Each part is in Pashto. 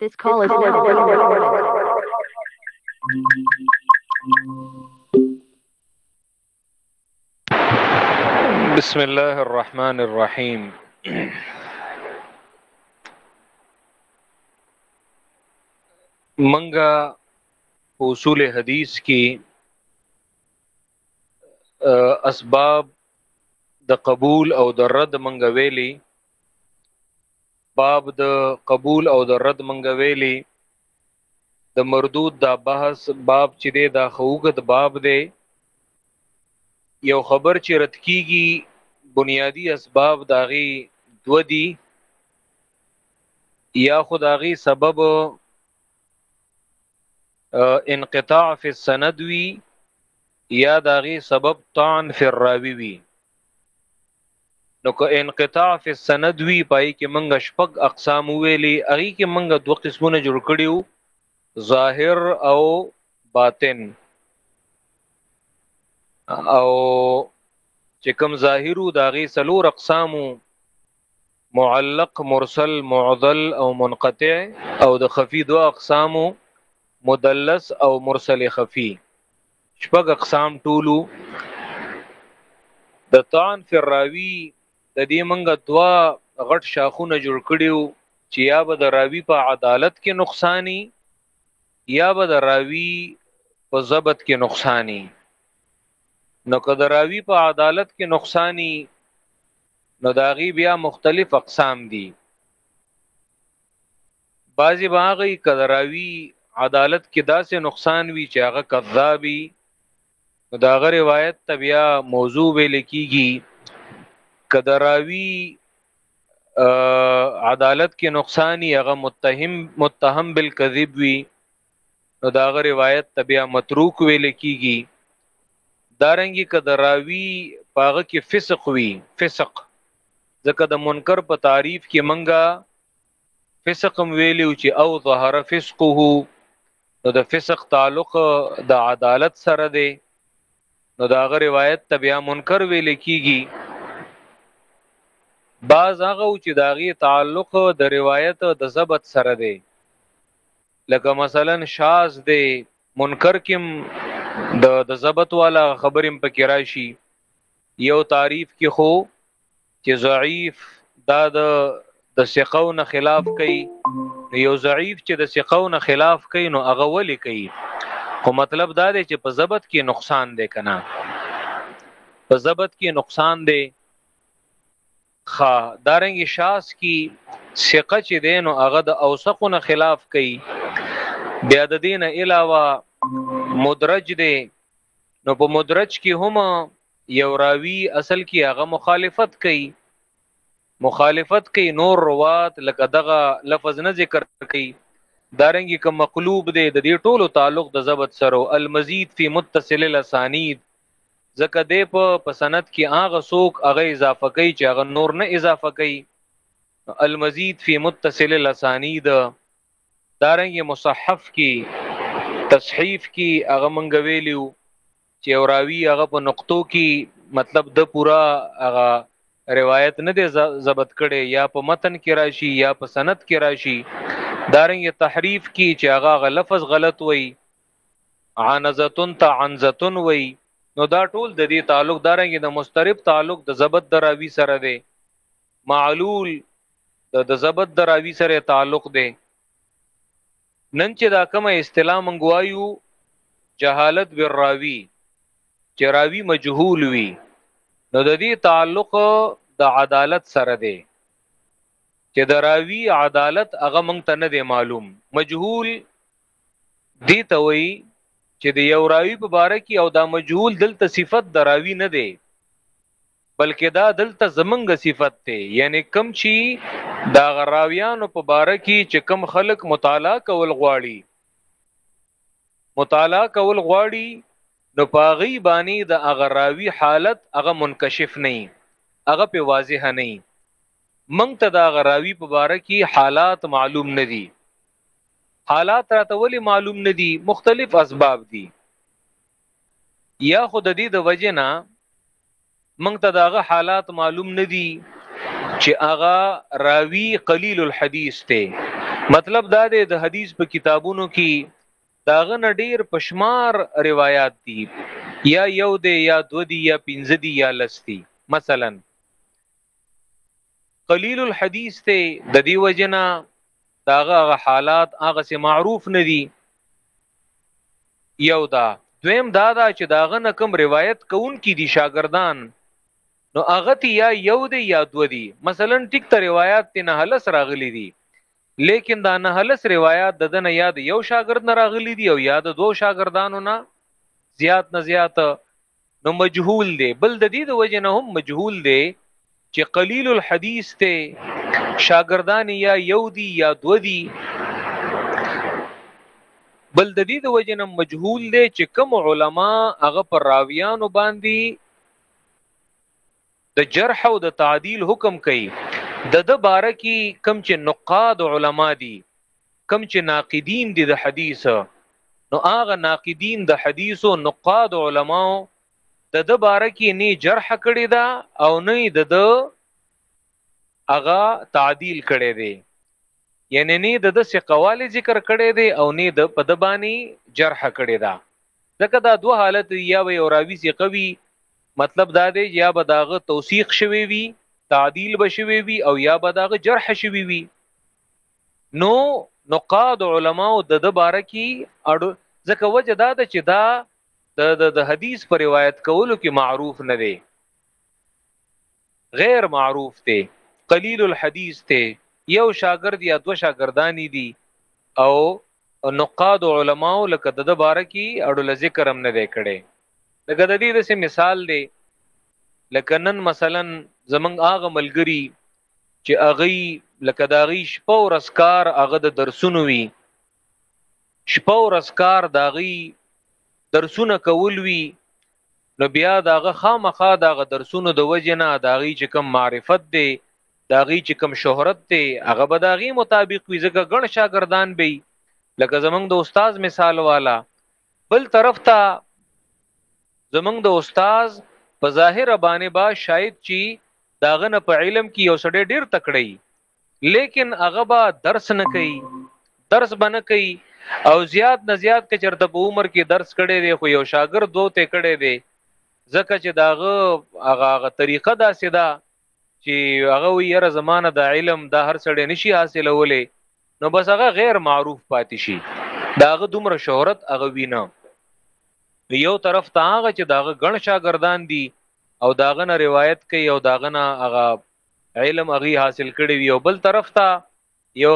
This call is now being recorded. بسم الله الرحمن الرحيم منګه اصول حدیث کې اسباب د قبول او د رد منګه ویلي باب د قبول او د رد منګه ویلی د مردود دا بحث باب چې دی دا خوګد باب دی یو خبر چې رد کیږي بنیادی اسباب داغي دو دی یا خداغي سبب انقطاع فی السند وی یا داغي سبب طعن فی الراوی وی نو که انقطاع فی السند وی پای کې منګه شپږ اقسام ویلي هغه کې منګه دوه قسمونه جوړ کړیو ظاهر او باطن او چې کوم ظاهرو داغي سلور اقسامو معلق مرسل معضل او منقطع او د خفي دو اقسامو مدلس او مرسل خفي شپږ اقسام ټولو د طعن فی الراوی د دې منګه دوا غټ شاخونه جوړ کړیو چې یا به د راوی په عدالت کې نقصانی یا به د راوی په ضبط کې نقصانی نو که د راوی په عدالت کې نقصانی نو داغي بیا مختلف اقسام دي بعضی به هغه کدراوی عدالت کې داسې نقصان وي چې هغه کذابي دا غ روایت ته بیا موضوع ویل کیږي کدراوی عدالت کې نقصان یې هغه متهم متهم بالکذب وي نو دا غ روایت ته بیا متروک ویل کیږي دارنګي کدراوی پاغه کې فسق وي فسق ځکه د منکر په تعریف کې منګه فسق هم ویلی چې او ظهر فسقه نو د فسق تعلق د عدالت سره دی نو دا غ روایت ته بیا منکر ویل کیږي بعض هغه چې دا غي تعلق د روایت د ضبط سره دی لکه مثلا شاز دی منکر کم د د ضبط والا خبرم پکې راشي یو تعریف کې خو چې ضعیف دا د د ثقو نه خلاف کوي یو ضعیف چې د ثقو نه خلاف کوي نو هغه ولي کوي خو مطلب دا دی چې په ضبط کې نقصان دی کنه په ضبط کې نقصان دی خا دارنګ شاس کی ثقه چې دین او هغه د اوسقونه خلاف کوي بیا د دین علاوه مدرج دی نو په مدرج کې هم یو راوی اصل کې هغه مخالفت کوي مخالفت کوي نور روات لکه دغه لفظ نه ذکر کوي دارنګي کوم مقلوب دی د دې ټولو تعلق د ضبط سره المزید فی متصل الاسانید ځکه دی په پسند کې هغه سوک هغه اضافه کوي چې هغه نور نه اضافه کوي المزید فی متصل الاسانید دارنګي مصحف کې تصحیف کې هغه منګویلیو چې یو راوی هغه په نقطو کې مطلب د پورا هغه روایت نه دی ضبط کړي یا په متن کې راشي یا په سند کې راشي دارنګ تحریف کې چې هغه غ لفظ غلط وای عنزتن تا عنزتن وای نو دا ټول د دې تعلق دارنګ د مسترب تعلق د ضبط دراوی سره دی معلول د ضبط دراوی سره تعلق دی نن چې دا کومه اصطلاح مونږ وایو جهالت بالراوی چې راوی مجهول وي نو د دې تعلق د عدالت سره دی چې د راوی عدالت هغه مونږ ته نه دی معلوم مجهول دی ته وایي چې د یو راوی په باره کې او دا مجهول دلته صفت د راوی نه دی بلکې دا دلته زمونږ صفت ته یعنی کم چی دا غراویانو په باره کې چې کم خلق مطالعه کول غواړي مطالعه کول غواړي نو پاغي باندې د اغراوی حالت هغه منکشف نه هغه په واضح نه منګ ته دا غراوی په باره کې حالات معلوم نه دي حالات راته ولی معلوم نه دي مختلف اسباب دي یا خو د دې د وجې نه موږ ته داغه حالات معلوم نه دي چې هغه راوی قلیل الحدیث ته مطلب دا دی د حدیث په کتابونو کې داغه نه ډیر پشمار روایت دي یا یو دی یا دو دی یا پنځه دی یا لس دی مثلا قلیل الحدیث ته د دی وجنا داغه هغه حالات هغه سه معروف نه دي یو دا دویم دا دا چې داغه نه کوم روایت کوون کی دي شاګردان نو هغه تی یا یو دی یا دو دی مثلا ټیک ته روایت تی نه هلس راغلی دي لیکن دا نه هلس روایت د دنه یاد یو شاګرد نه راغلی دی او یاد دو شاګردانو نه زیات نه زیات نو مجهول دی بل د دې د وجه نه هم مجهول دی چې قلیل الحدیث ته شاګردان یا یو دی یا دو دی بل د دې د وجه نه مجهول دی چې کوم علما هغه پر راویانو باندې د جرح او د تعدیل حکم کوي د د باره کې کم چې نقاد علما دي کم چې ناقدین دي د حدیث نو هغه ناقدین د حدیث او نقاد علما د د باره کې نه جرح کړی دا او نه د د اغا تعدیل کړی دی یعنی نه د د سقوالی ذکر کړی دی او نه د پدبانی جرح کړی دا ځکه دا دوه حالت یا وی او راوی سی قوی مطلب دا دی یا به داغه توثیق شوی وي تعدیل به شوی وي او یا به داغه جرح شوی وي نو نقاد علما او د د باره کې اړو ځکه وجه دا ده چې دا د د حدیث پر روایت کولو کې معروف نه دی غیر معروف ته قلیل الحدیث ته یو شاګرد یا دو شاګردانی دي او نقاد علماء لکه د دوباره کی اړو ذکر هم نه کړي لکه د دې د سه مثال دی لکه نن مثلا زمنګ اغه ملګری چې اغي لکه داغي شپه او رسکار اغه د درسونو وی شپه او رسکار داغي درسونه کول وی نو بیا د هغه خامخا د هغه درسونو د وجې نه د هغې چې کوم معرفت دی د هغې چې کوم شهرت دی هغه به د هغې مطابق وي ځکه ګڼ شاګردان به لکه زمونږ د استاد مثال والا بل طرف ته زمونږ د استاد په ظاهر باندې با شاید چی داغه نه په علم کې یو سړی ډیر تکړی لیکن هغه به درس نه کوي درس به نه کوي او زیات نه زیات که چرته په عمر کې درس کړي وي خو یو شاګرد دوه ته کړي وي ځکه چې داغه هغه هغه طریقه دا سیدا چې هغه وی یره زمانه د علم د هر سړی نشي حاصلولې نو بس هغه غیر معروف پاتې شي داغه دومره شهرت هغه وینه یو طرف ته هغه چې داغه ګڼ شاګردان دي او داغه نه روایت کوي او داغه نه هغه علم هغه حاصل کړی وي او بل طرف ته یو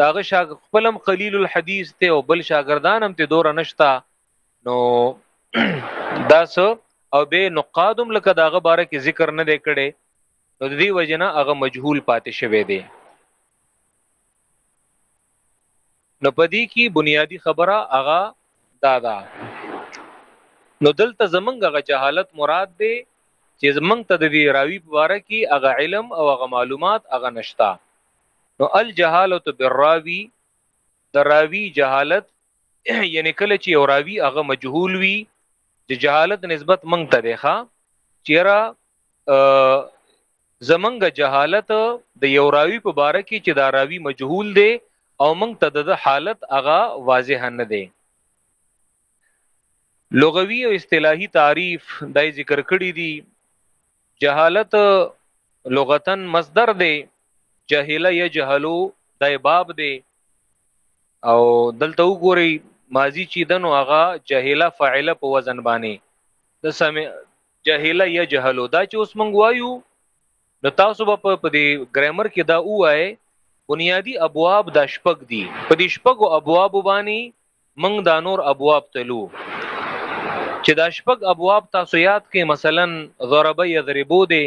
داغه شاګ خپلم قلیل الحدیث ته او بل شاګردان هم ته دور نشتا نو داس او به نقادم لکه داغه باره کې ذکر نه دی کړي نو د دې وجنه هغه مجهول پاتې شوی دی نو په دې کې بنیادی خبره هغه دا ده نو دلته زمونږ هغه جهالت مراد دی چې زمونږ ته د دې راوی په اړه کې هغه علم او هغه معلومات هغه نشتا نو الجهالت بالراوی د راوی جهالت یعنی کله چې یو راوی هغه مجهول وي چې جهالت نسبت مونږ ته دی ښا چیرې زمونږ جهالت د یو راوی په باره کې چې دا راوی مجهول دی او مونږ ته د حالت هغه واضح نه دی لغوي او اصطلاحي تعریف دای ذکر کړی دی جهالت لغتن مصدر دی جهله یجهلو دای باب دی او دلته وګورئ ماضی چې دنو هغه جهله فاعله په وزن باندې د سمع جهل یجهل دا چې اوس مونږ وایو نو تاسو به په دې ګرامر کې دا وایي بنیادی ابواب د شپږ دي په دې شپږو ابواب باندې مونږ دا نور ابواب تلو چې دا شپږ ابواب تاسو یاد کې مثلا ضرب یضربو دي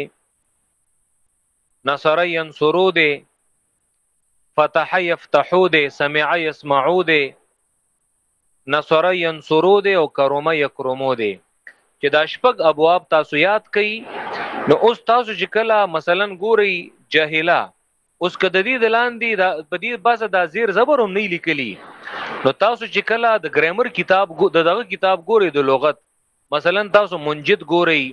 نصر ينصرو دي فتح یفتحو دی سمع یسمعو دی نصر ینصرو دی او کرم یکرمو دی چې دا شپږ ابواب تاسو یاد کړئ نو اوس تاسو چې کله مثلا ګورئ جاهلا اوس کده دې دلان دي دا په دې باسه دا زیر زبر هم نه لیکلی نو تاسو چې کله د ګرامر کتاب د دغه کتاب ګوري د لغت مثلا تاسو منجد ګوري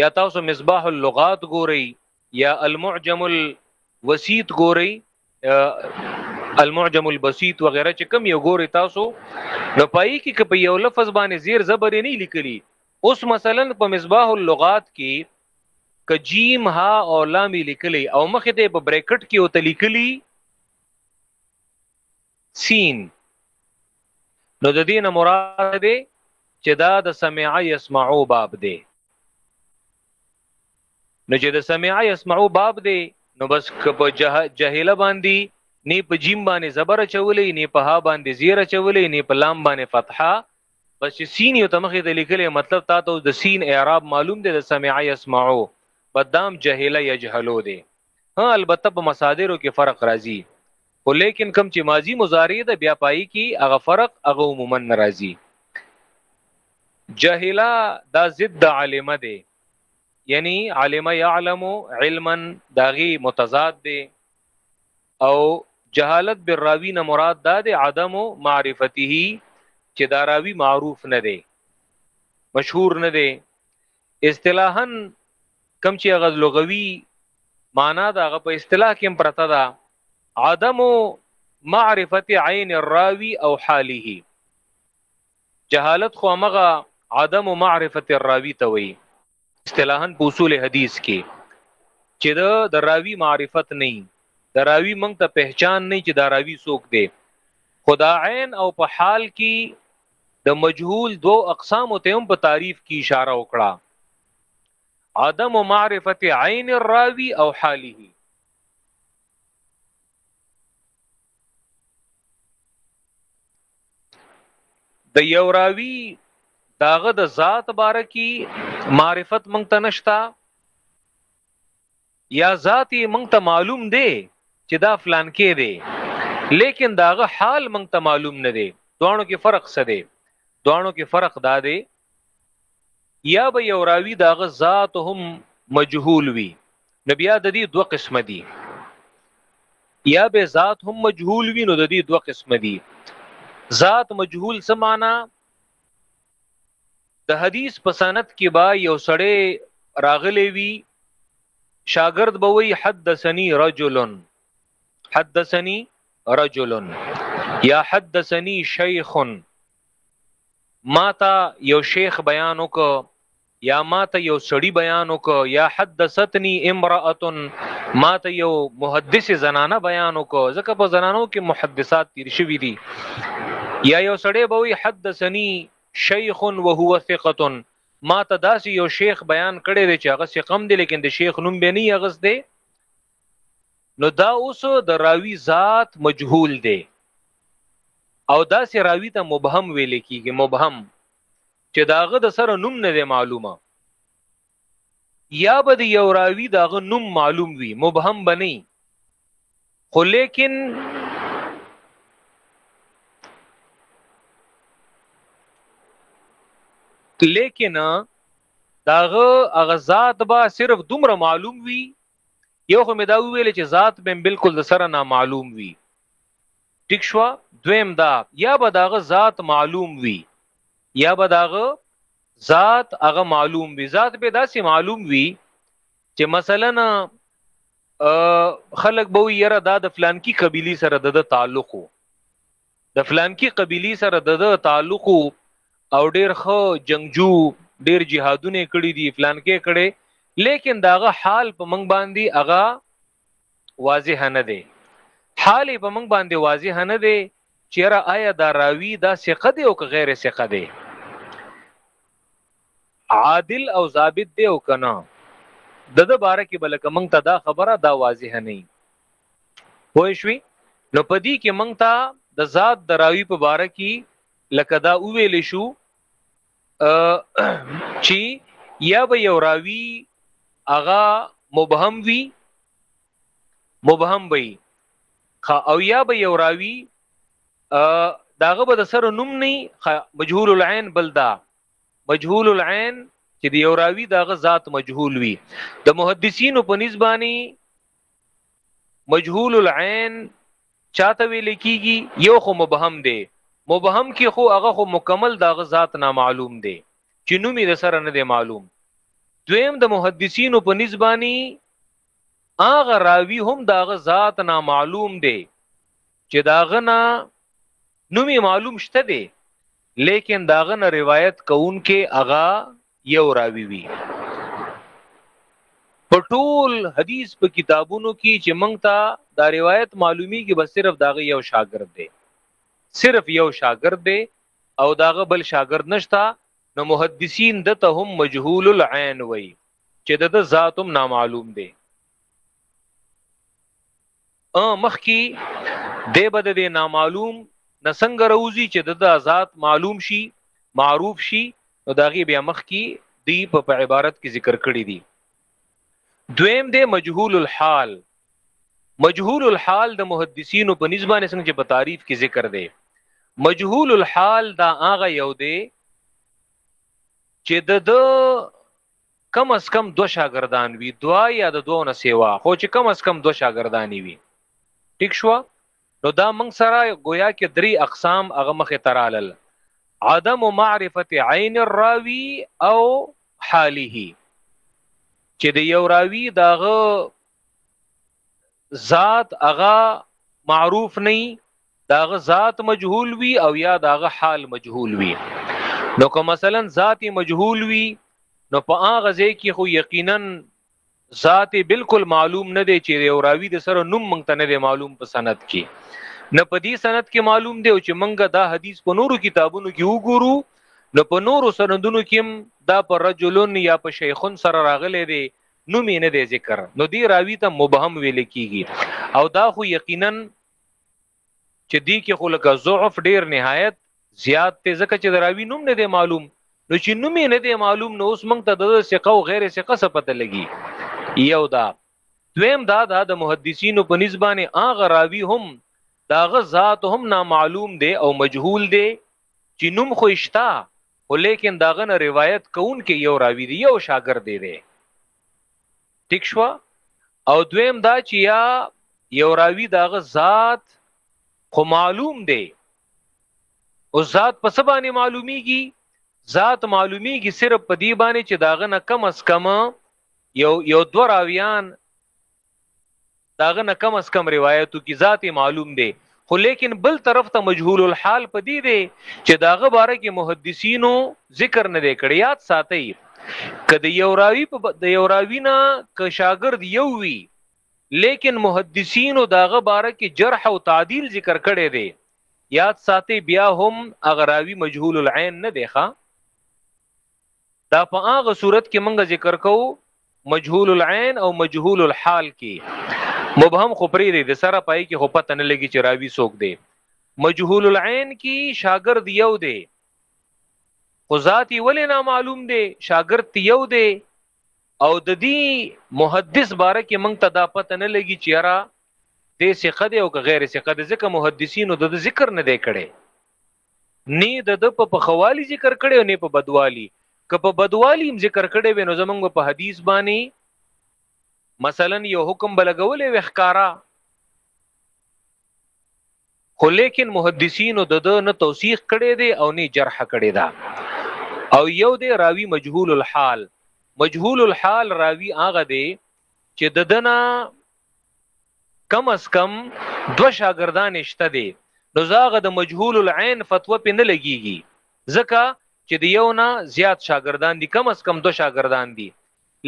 یا تاسو مصباح اللغات ګوري یا المعجم الوسیط ګورئ المعجم البسيط وغيرها چې کم یو ګوري تاسو نو پای کې کپ یو لفظ باندې زیر زبر نه لیکلی اوس مثلا په مصباح اللغات کې ک جیم ها او لام لیکلی او مخ ته په بریکټ کې او تلیکلی سین نو د دې نه مراد دی چې دا د سمع يسمعو باب دی نو چې د سمع يسمعو باب دی نو بس په جهله باندې نه په جیم باندې زبر چولې نه په ها باندې زیر چولې نه په لام باندې فتحه بس چې سین یو تمخې د لیکلې مطلب تا ته د سین اعراب معلوم دی د سمع يسمعو بدام جهله یجهلو دی ها البته په مصادرو کې فرق راځي خو لیکن کم چې ماضی مضارع ده بیا پای کی هغه فرق هغه عموما ناراضی جهلا دا ضد علمه ده یعنی علم یعلم علما داغي متضاد دی او جهالت بالراوی نه مراد دا دی عدم معرفته چې دا راوی معروف نه دی مشهور نه دی اصطلاحا کم چې هغه لغوي معنا دا هغه په اصطلاح کې پرته ده عدم معرفت عین الراوی او حاله جهالت خو مغه عدم معرفت الراوی ته وي اصطلاحا په اصول حدیث کې چې د دراوی معرفت نه دراوی مونږ ته پہچان نه چې دراوی څوک دی خدا عین او په حال کې د مجهول دو اقسام ته هم په تعریف کې اشاره وکړه عدم معرفت عین الراوی او حاله د یو راوی داغه د ذات باره کې معرفت مونږ ته نشتا یا ذات یې مونږ ته معلوم دی چې دا فلانکی دی لیکن داغه حال مونږ ته معلوم نه دی دوانو کې فرق څه دی دوانو کې فرق دا دی یا به یو راوی داغه ذات هم مجهول وي نو بیا د دې دوه قسم دي یا به ذات هم مجهول وي نو د دې دوه قسم دي ذات مجهول سمانا د حدیث په سند کې با یو سړی راغلی وي شاګرد به وی حدثني رجل حدثني رجل یا حدثني شیخ ماتا یو شیخ بیان وک یا ماته یو سړی بیان وک یا حدثتنی امراه ماته یو محدث زنانه بیان وک ځکه په زنانو کې محدثات تیر شوی دي یا یو سړی به وی حدثنی شیخ وهو ثقه ماته داسې یو شیخ بیان کړی دی چې هغه ثقم دی لیکن د شیخ نوم به نه یغس دی نو دا اوس د راوی ذات مجهول دی او دا سی راوی ته مبهم ویل کیږي مبهم چې داغه د سره نوم نه دی معلومه یا به د یو راوی داغه نوم معلوم وي مبهم بنئ خو لیکن لیکن داغه اغزاد با صرف دومره معلوم وي یو خو مې دا ویل چې ذات به بالکل د سره نامعلوم وي ټیک شو دویم دا یا به داغه ذات معلوم وي یا به داغه ذات هغه معلوم وي ذات به داسې معلوم وي چې مثلا خلق به یره دا د فلانکی قبیلی سره د تعلق وو د فلانکی قبیلی سره د ده تعلق او ډیر خو جنگجو ډیر جهادونه کړی دی فلانکې کړي لیکن داغه حال په منګ باندې اغا واضح نه دی حال په موږ باندې واضح نه دی چیرې آیا دا راوی دا ثقه دی او که غیر ثقه دی عادل او ضابط دی او که نه، د ده باره کې به لکه موږ ته دا خبره دا واضح نه وي. پوه شوې؟ نو په دې کې موږ ته د ذات د راوي په باره کې لکه دا وویل شو چې یا به یو راوي هغه مبهم وي مبهم وي او یا به یو راوي داغه به د سره نوم نه مجهول العين بل دا مجهول العين چې دی اوراوی دغه ذات مجهول وي د محدثینو په نسبانی مجهول العين چاته ویل کیږي یو خو مبهم دی مبهم کې خو هغه خو مکمل دغه ذات نه معلوم دی چې نوم یې سره نه دی معلوم دویم د محدثینو په نسبانی هغه راوی هم دغه ذات نه معلوم دی چې داغه نه نوم معلوم شته دی لیکن داغه نه روایت کوونکې اغا یو راوی وی په ټول حدیث په کتابونو کې چې مونږ ته دا روایت معلومی کې بس صرف داغه یو شاګرد دی صرف یو شاګرد دی او داغه بل شاګرد نشتا نو محدثین د ته هم مجهول العين وای چې د ذاتم نامعلوم دی ا مخکی دی به د نامعلوم نه څنګه روزي چې د ذات معلوم شي معروف شي نو داغي بیا مخ کی دی په عبارت کې ذکر کړی دی دویم دی مجهول الحال مجهول الحال د محدثینو په نسبانه څنګه چې په تعریف کې ذکر دی مجهول الحال دا هغه یو دی چې د کم از کم دو شاګردان وي دوا یا د دوه نه سیوا خو چې کم از کم دو شاګردان وي ټیک شو نو دا موږ سره گویا کې درې اقسام هغه مخه ترالل عدم معرفه عین الراوی او حاله چې د یو راوی داغه ذات هغه معروف نه داغه ذات مجهول وي او یا داغه حال مجهول وي نو که مثلا ذات مجهول وي نو په هغه ځای کې خو یقینا ذات بالکل معلوم نه دی چې یو راوی د سره نوم مونږ ته نه دی معلوم په سند کې نه په دې سند کې معلوم دی او چې مونږ دا حدیث په نورو کتابونو کې وګورو نو په نورو سندونو کې دا پر رجلن یا په شیخون سره راغلی دی نوم یې نه دی ذکر نو دی راوی ته مبهم ویل کیږي او دا خو یقینا چې دی کې خلک ضعف ډیر نهایت زیات ته ځکه چې دراوی نوم نه دی معلوم نو چې نوم یې نه دی معلوم نو اوس موږ ته د ثقه او غیر ثقه څه پته لګي یو دا دویم دا دا د محدثینو په نسبانه اغه راوی هم داغه ذات هم نامعلوم دی او مجهول دی چې نوم خو اشتا خو لیکن د هغه نه روایت کوونکی یو راوي دی یو شاګرد دی دی ټیک شو او دویم دا چې یا یو راوي د هغه ذات خو معلوم دی او ذات په څه باندې معلومیږي ذات معلومیږي صرف په دې باندې چې داغه نه کم اس کم یو یو دو راویان داغه نه کم اس کم روایتو کی ذات معلوم دی خو لیکن بل طرف ته مجهول الحال پدی دی چې داغه باره کې محدثینو ذکر نه دی کړی یاد ساتي کدی یو راوی په د یو راوی نه ک شاګرد یو وی لیکن محدثینو داغه باره کې جرح او تعدیل ذکر کړی دی یاد ساتي بیا هم اغراوی مجهول العين نه دی ښا دا په هغه صورت کې مونږ ذکر کوو مجهول العين او مجهول الحال کې مبهم خو پرې دی د سره پای کې خو پته نه لګي چې راوي څوک دی مجهول العين کې شاګرد یو دی خو ذاتی ولې نه معلوم دی شاګرد یو دی او د دې محدث باره کې مونږ ته دا پته نه لګي چې یاره د ثقه دی او غیر ثقه دی ځکه محدثینو د ذکر نه دی کړي نه د د په خوالی ذکر کړي او نه په بدوالی که په بدوالی هم ذکر کړي وي نو زمونږ په حدیث باندې مثلا یو حکم بلګولې وخکارا خو لیکن محدثینو د د نه توثیق کړي دي او نه جرح کړي دا او یو دی راوی مجهول الحال مجهول الحال راوی هغه دی چې د دنا کم از کم دوه شاګردان شته دي نو زاغه د مجهول العين فتوا په نه لګيږي ځکه چې د یو نه زیات شاګردان دي کم از کم دوه شاګردان دي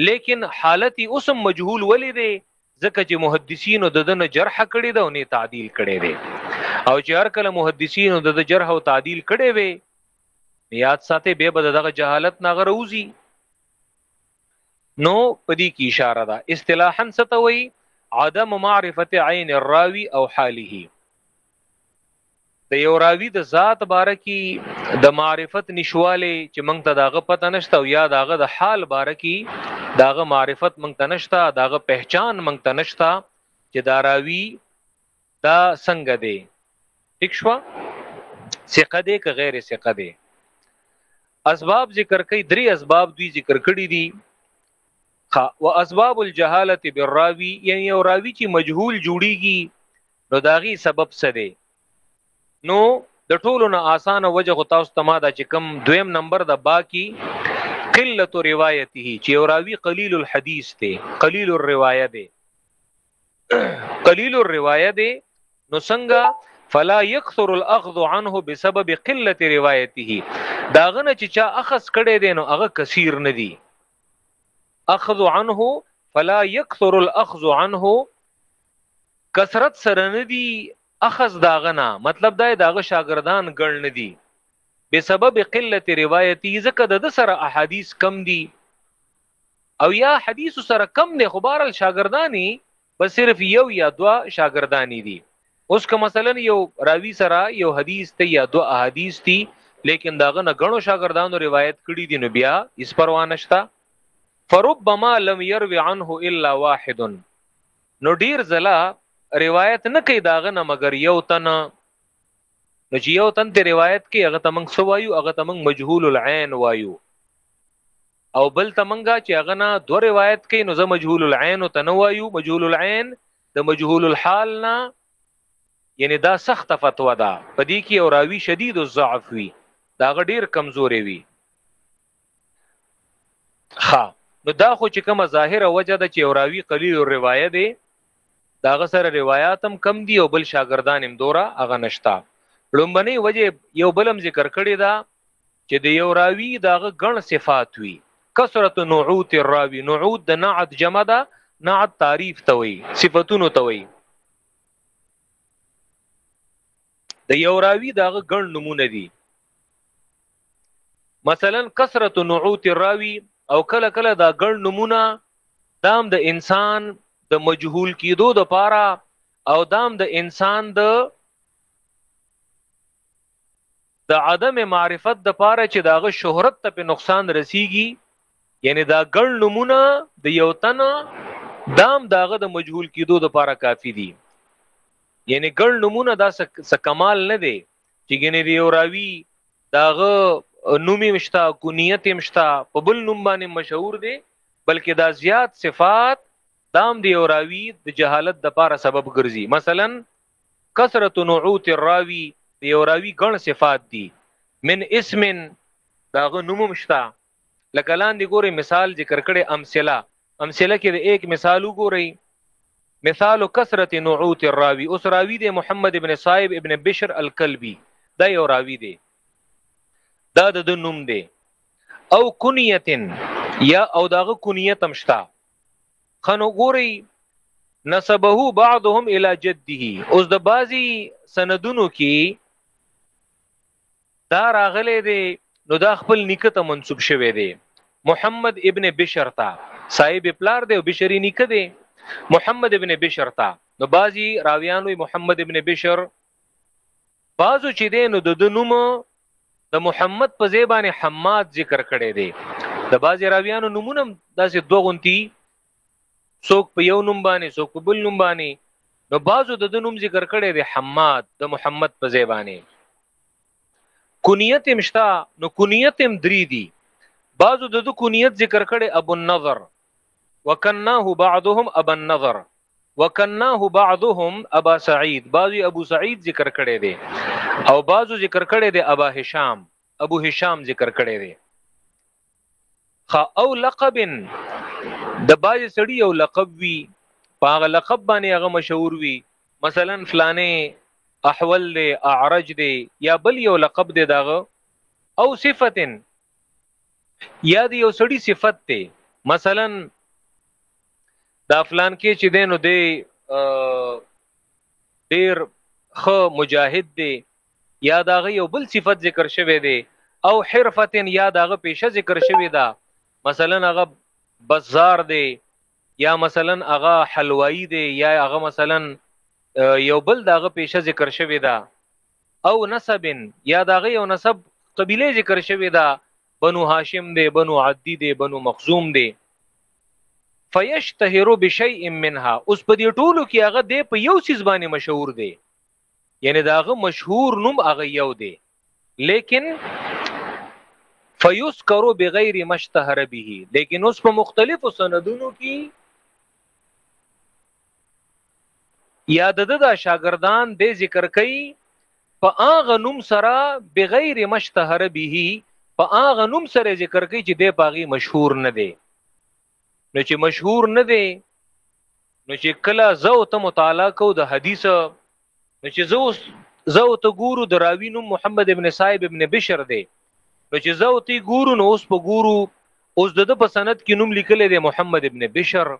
لیکن حالت اوسم مجهول ولې دی ځکه چې محدثینو د دنه جرح کړی دا او نه تعدیل کړی دی او چې هر کله محدثینو د جرح او تعدیل کړی وي یاد ساتي به به دغه جهالت ناغه روزي نو پدی کی اشاره ده اصطلاحا ستوي عدم معرفت عین الراوی او حاله د یو راوی د ذات باره کې د معرفت نشواله چې موږ ته داغه پته نشته او یا داغه د حال باره کې داغه معرفت موږ ته نشته داغه پہچان موږ ته نشته چې دا راوی دا څنګه دی ٹھیک شو ثقه دی که غیر ثقه دی اسباب ذکر کوي درې اسباب دوی ذکر کړی دي خا و اسباب الجهاله بالراوی یعنی او راوی چې مجهول جوړیږي نو داغي سبب څه دی نو د ټولو نه اسانه وجه خو تاسو ته ما دا چې کم دویم نمبر د باقی قلت روایته چې او راوی قلیل الحدیث دی قلیل الروایه دی قلیل الروایه دی نو څنګه فلا یکثر الاخذ عنه بسبب قله روایته داغه نه چې چا اخذ کړي دي نو هغه کثیر نه دي اخذ عنه فلا یکثر الاخذ عنه کثرت سره نه دي اخذ داغه نه مطلب دا داغه شاګردان ګڼ نه دي بسبب قله روایته ځکه د سره احادیث کم دي او یا حدیث سره کم دی خو بهرال شاګردانی بس صرف یو یا دوا شاګردانی دي اوس که مثلا یو راوی سره یو حدیث ته یا دوا احادیث دي لیکن داغه نه غنو شاګردانو روایت کړي دي نو بیا اس پروانشتا فربما لم يروي عنه الا واحد نو ډیر زلا روایت نه کوي داغه نه مگر یو تن نو چې یو تن ته روایت کوي هغه تمنګ سوایو هغه تمنګ مجهول العين وایو او بل ته منګه چې هغه نه دو روایت کوي نو زه مجهول العين ته نه وایو مجهول العين د مجهول الحال نه یعنی دا سخت فتوا ده پدې کې او راوی شدید الضعف وی دا غډیر کمزوري وی خا نو دا خو چې کومه ظاهره وجه ده چې او راوی قلیل الروایه دی د هغه سره روایات هم کم دي او بل شاګردان هم دورا هغه نشتا لومبنې وجه یو بلم ذکر کړی دا چې د یو راوی داغه ګڼ صفات وي کثرت نعوت الراوی نعوت د نعت جمع ده نعت تعریف ته وي صفاتونو ته وي د یو راوی داغه ګڼ نمونه دي مثلا کثرت نعوت الراوی او کله کله دا ګڼ نمونه دام د انسان د مجهول کیدو د پاره او دام د انسان د د عدم معرفت د پاره چې داغه شهرت ته په نقصان رسیږي یعنی دا ګڼ نمونه د یو تن دام داغه د مجهول کیدو د پاره کافی دي یعنی ګڼ نمونه دا څه کمال نه دی چې ګنې دی او راوی داغه نومي مشتا کنیت مشتا په بل نوم باندې مشهور دی بلکې دا زیات صفات دام دی او راوی د جهالت د پاره سبب ګرځي مثلا کثرت نعوت الراوی دی او راوی ګڼ صفات دي من اسم داغه نوم مشتا لکه لاندې ګوري مثال ذکر کړي امثله امثله کې د ایک مثال وګورئ مثال کثرت نعوت الراوی اوس راوی دی محمد ابن صاحب ابن بشر الکلبی دا یو راوی دی دا د نوم دی او کنیتن یا او داغه کنیت هم شتا خنو ګوري نسبه بعضهم الى جده اوس د بازي سندونو کې دا راغلی دی نو دا خپل نیکه ته منسوب شوی دی محمد ابن بشر تا صاحب پلار دی او بشری نیکه دی محمد ابن بشر تا نو بازی راویانو محمد ابن بشر بازو چې دی نو د نوم د محمد په ځای باندې حماد ذکر کړی دی د بازی راویانو نمونه داسې دوه غونتی څوک په یو نوم باندې څوک په بل نوم باندې نو بعضو د د نوم ذکر کړی دی حماد د محمد په ځای باندې کنیت هم شته نو کنیت هم درې دي بعضو د د کنیت ذکر کړی ابو النظر وکناه بعضهم ابا النظر وکناه بعضهم ابا سعید بعضی ابو سعید ذکر کړی دی او بعضو ذکر کړی دی ابا هشام ابو هشام ذکر کړی دی خا او لقب د باج سړی او لقب وی پاغه لقب باندې هغه مشهور وی مثلا فلانه احول دی اعرج دی یا بل یو لقب دی داغه او صفتن یا دی یو سړی صفت دی مثلا دا فلان کې چې دینو دی ډیر خ مجاهد دی یا داغه یو بل صفت ذکر شوی دی او حرفتن یا داغه پیشه ذکر شوی دا مثلا هغه بازار دی یا مثلا هغه حلوایی دی یا هغه مثلا یو بل داغه پیشه ذکر شوی دا او نسب یا داغه یو نسب قبیله ذکر شوی دا بنو هاشم دی بنو عدی دی بنو مخزوم دی فیشتهر بشیء منها اوس په دې ټولو کې هغه دی په یو سیز باندې مشهور دی یعنی داغه مشهور نوم هغه یو دی لیکن فیذکر بغیر مشتهر به لیکن اوس په مختلفو سندونو کې یا د د شاګردان د ذکر کوي په هغه نوم سره بغیر مشتهر به په هغه نوم سره ذکر کوي چې د پاغي مشهور نه دی نو چې مشهور نه دی نو چې کله زو ته مطالعه کو د حدیث نو چې زو زو ته ګورو د راوی نوم محمد ابن صاحب ابن بشر دی نو چې زو ته ګورو نو اوس په ګورو اوس د په سند کې نوم لیکل دی محمد ابن بشر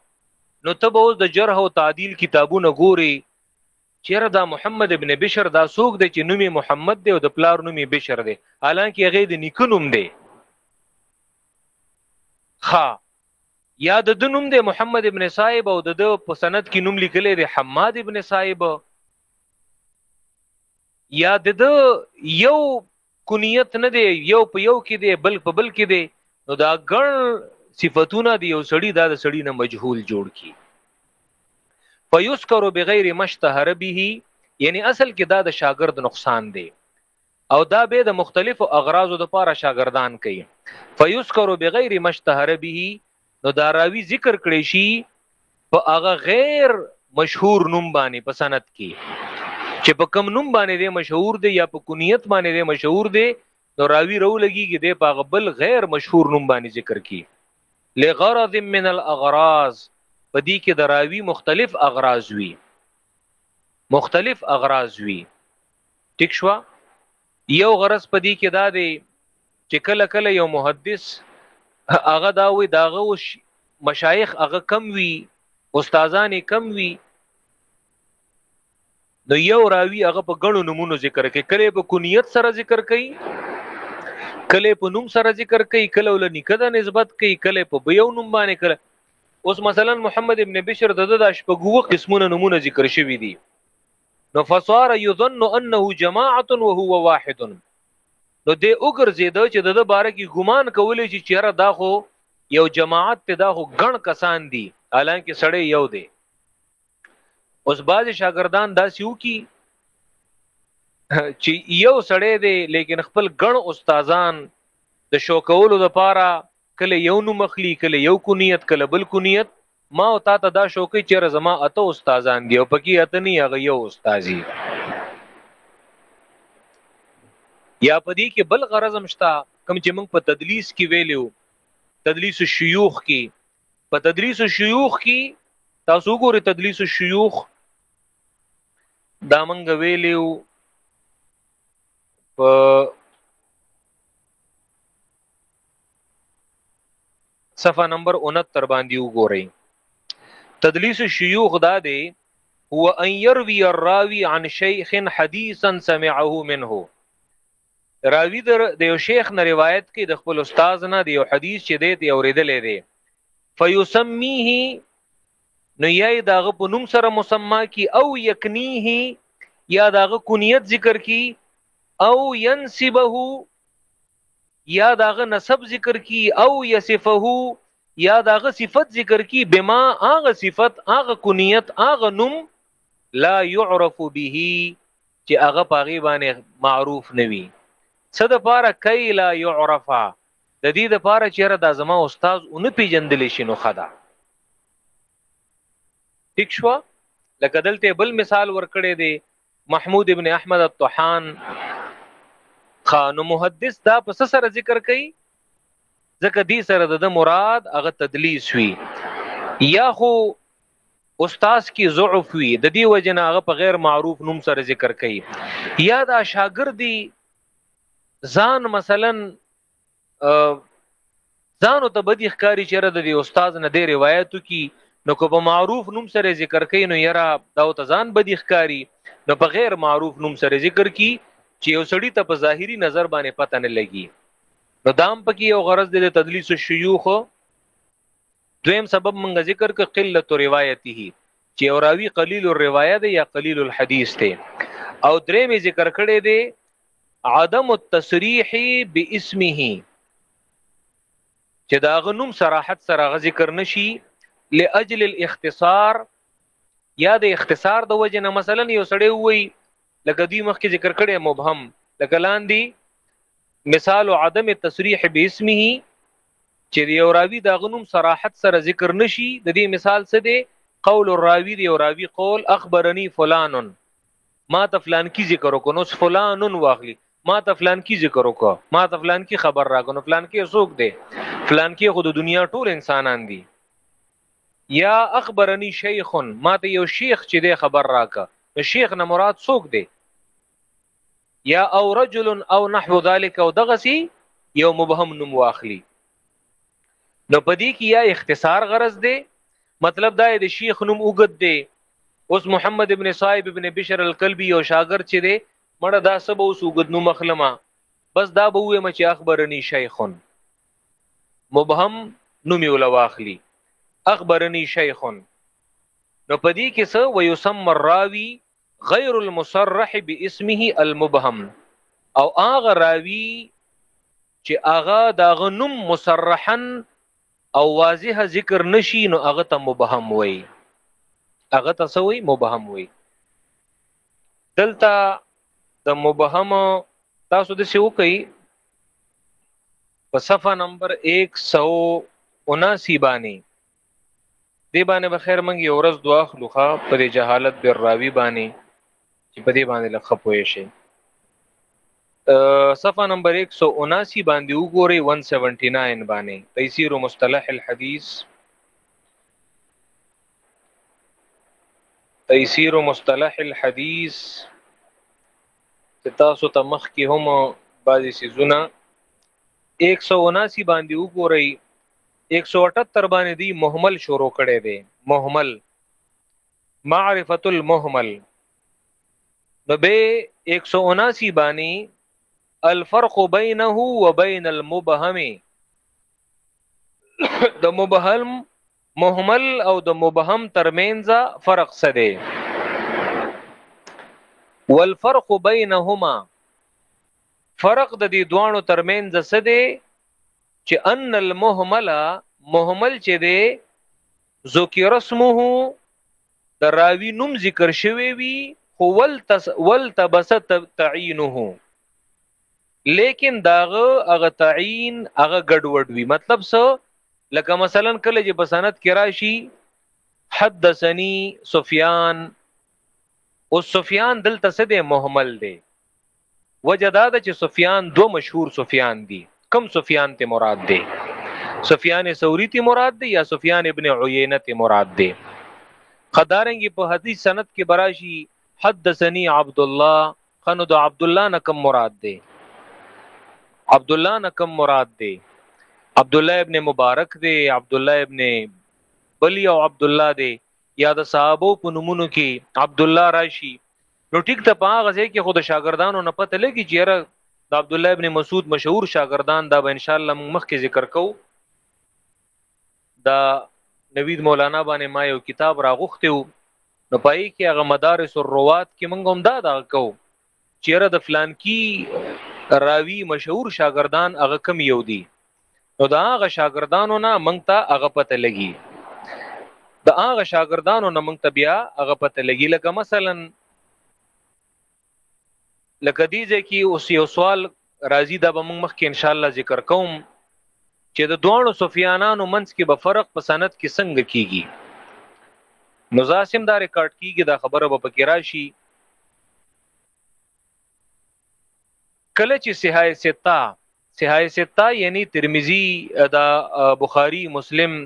نو ته به اوس د جرح او تعدیل کتابونه ګوري چیرې دا محمد ابن بشر دا سوق دی چې نومي محمد دی او د پلار نومي بشر دی حالانکه هغه د نیکنوم دی خا یا د د نوم دی محمد ابن صاحب او د په سند کې نوم لیکلی دی حماد ابن صاحب یا د یو کنیت نه دی یو په یو کې دی بل په بل کې دی نو دا ګڼ صفاتونه دی یو سړی دا د سړی نه مجهول جوړ کی فیذکر بغیر مشتهر به یعنی اصل کې دا د شاګرد نقصان دی او دا به د مختلفو اغراضو د پاره شاګردان کوي فیذکر بغیر مشتهر به نو دا راوی ذکر کړی شي په هغه غیر مشهور نوم باندې په سند کې چې په کم نوم باندې دی مشهور دی یا په کنیت باندې دی مشهور دی نو راوی رو لګیږي دی په هغه بل غیر مشهور نوم باندې ذکر کی لغرض من الاغراض په دې کې د راوی مختلف اغراض وی مختلف اغراض وی ټیک شو یو غرض په دې کې دا دی چې کله کله یو محدث هغه دا وي داغه او مشایخ هغه کم وي استادان کم وي نو یو راوی هغه په غنو نمونو ذکر کوي کله په کنیت سره ذکر کوي کله په نوم سره ذکر کوي کله ول نکده نسبت کوي کله په بیو نوم باندې کله اوس مثلا محمد ابن بشر د د شپږو قسمونو نمونه ذکر شوی دي نو فصار یظن انه جماعت وهو واحد نو دې وګرځیدو چې د د باره کې ګمان کولې چې چیرې دا خو یو جماعت ته دا خو ګڼ کسان دي حالانکه سړی یو دی اوس بعضی شاګردان دا سیو کی چې یو سړی دی لیکن خپل ګڼ استادان د شوکولو لپاره کله یو نوم اخلي کله یو کنیت کله بل کنیت ما او تا ته دا شوکې چې زما اته استادان دی او پکې اته نه هغه یو استادي یا پدې کې بل غرض هم شته کوم چې موږ په تدلیس کې ویلو تدلیس الشيوخ کې په تدلیس الشيوخ کې تاسو ګوري تدلیس الشيوخ دا منګ ویلیو په صفحه نمبر 69 باندې وګورئ تدلیس الشيوخ دا دی هو ان يروي الراوي عن شيخ حديثا سمعه منه راوی در د یو شیخ نه روایت کې د خپل استاد نه د یو حدیث چې دی ته اوریدلې دی فیسمیه نو یای داغه په نوم سره مسما کی او یکنیه یا داغه کنیت ذکر کی او ينسبه یا داغه نسب ذکر کی او یصفه یا داغه صفت ذکر کی بما اغه صفت اغه کنیت اغه نوم لا يعرف به چې هغه پاغي باندې معروف نوي صد پاره کای لا يعرف د دې د پاره چې را د زما استاد اون پیجندل شي نو خدا ټیک شو لکه دلته بل مثال ورکړی دی محمود ابن احمد الطحان خانو محدث دا پس سره ذکر کوي ځکه دې سره د مراد هغه تدلیس وی یا خو استاد کی ضعف وی د دې وجنه هغه په غیر معروف نوم سره ذکر کوي یا دا شاګردي ځان مثلا ځانو ته بدی ښکاری چې را د دی استاد نه دی روایتو کی نو کو په معروف نوم سره ذکر کین نو یرا دا ته ځان بدی ښکاری نو په غیر معروف نوم سره ذکر کی چې یو سړی ته په ظاهری نظر باندې پته نه لګي نو دام پکې یو غرض دی د تدلیس الشيوخ دویم سبب منګه ذکر ک قلت روایته چې یو راوی قلیل الروایه دی یا قلیل الحدیث دی او درې می ذکر کړی دی عدم التصریح باسمه چې دا غنوم صراحت سره غ ذکر نشي لاجل الاختصار یا د اختصار د وجه نه مثلا یو سړی وای لکه دوی مخکې ذکر کړی مبهم لکه لاندې مثال عدم التصریح باسمه چې د یو راوي د هغه نوم صراحت سره ذکر نه شي د دې مثال څه دی قول الراوي د یو راوي قول اخبرني فلان ما ته فلان کی ذکر وکړو نو فلان واخلي ما ته فلان کی ذکر وکړو ما ته فلان کی خبر راکړو نو فلان کې څوک دی فلان کې خو د دنیا ټول انسانان دي یا اخبرني شیخ ما ته یو شیخ چې دی خبر راکړه نو شیخ نه مراد څوک دی یا او رجل او نحو ذلك او دغسی یو مبهم نوم واخلی نو پدې کې یا اختصار غرض دی مطلب دا د شیخ نوم اوګد دی اوس محمد ابن صاحب ابن بشر القلبی او شاګرد چې دی مړه دا سب اوس اوګد نوم مخلمه بس دا به وې مچ اخبرني شیخون مبهم نوم یو لواخلی اخبرني شیخون نو پدې کې څه ويسم الراوی غیر المصرح باسمه المبهم او هغه راوی چې هغه داغه نوم مصرحا او واضح ذکر نشي نو هغه ته مبهم وي هغه ته سوی مبهم وي دلته د مبهم تاسو د څه وکي په صفه نمبر 179 باندې دی باندې به خیر موږ یو ورځ دعا اخلو ښه په دې جهالت بر راوي باندې چې په دې باندې لږ ښه پوه شئ صفحه نمبر 179 باندې وګورئ 179 باندې تيسير مصطلح الحديث تيسير مصطلح الحديث تاسو ته مخ کې هم بعضي سيزونه 179 باندې وګورئ 178 باندې دی مهمل شروع کړي دی مهمل معرفت المهمل نو به 179 باندې الفرق بينه وبين المبهم د مبهم مهمل او د مبهم ترمنځ فرق څه دی والفرق بينهما فرق د دې دوانو ترمنځ څه دی چې ان المهمل مهمل چې دی ذکر اسمه د راوی نوم ذکر شوی وی خو ول تس ول تبس تعینه لیکن داغه هغه تعین هغه ګډوډ وی مطلب څه لکه مثلا کله چې بسنت کې راشي حدثني سفیان او سفیان دلته څه دی مهمل دی وجه دا ده چې سفیان دو مشهور سفیان دي کم سفیان ته مراد دی سفیان ثوری ته مراد دی یا سفیان ابن عینه ته مراد دی خدارنګي په حدیث سند کې براشي حدثني عبد الله خنو د عبد الله نه کم مراد دی عبد الله نه کم مراد دی عبد الله ابن مبارک دی عبد الله ابن بلی او عبد الله دی یا د صحابه په نمونو کې عبد الله راشي نو ټیک ته په هغه ځای کې خو د شاګردانو نه پته لګي چې یاره د عبد الله ابن مسعود مشهور شاګردان دا به ان شاء الله موږ مخکې ذکر کوو دا نوید مولانا باندې ما یو کتاب راغوښته و نو پای کې هغه مدارس الروات کې موږ هم دا دا کو چیرې د فلانکی راوی مشهور شاګردان هغه کم یو دي نو دا هغه شاګردانو نه مونږ ته هغه پته لګي دا هغه شاګردانو نه مونږ ته بیا هغه پته لګي لکه مثلا لکه دې ځکه اوس یو سوال راځي دا به مونږ مخکې ان شاء الله ذکر کوم چې د دوانو سفیانانو منځ کې به فرق په سند کې څنګه کیږي نو زاسم دا ریکارډ کیږي دا خبره به پکې راشي کله چې صحای ستا صحای سته یعنی ترمذی دا بخاری مسلم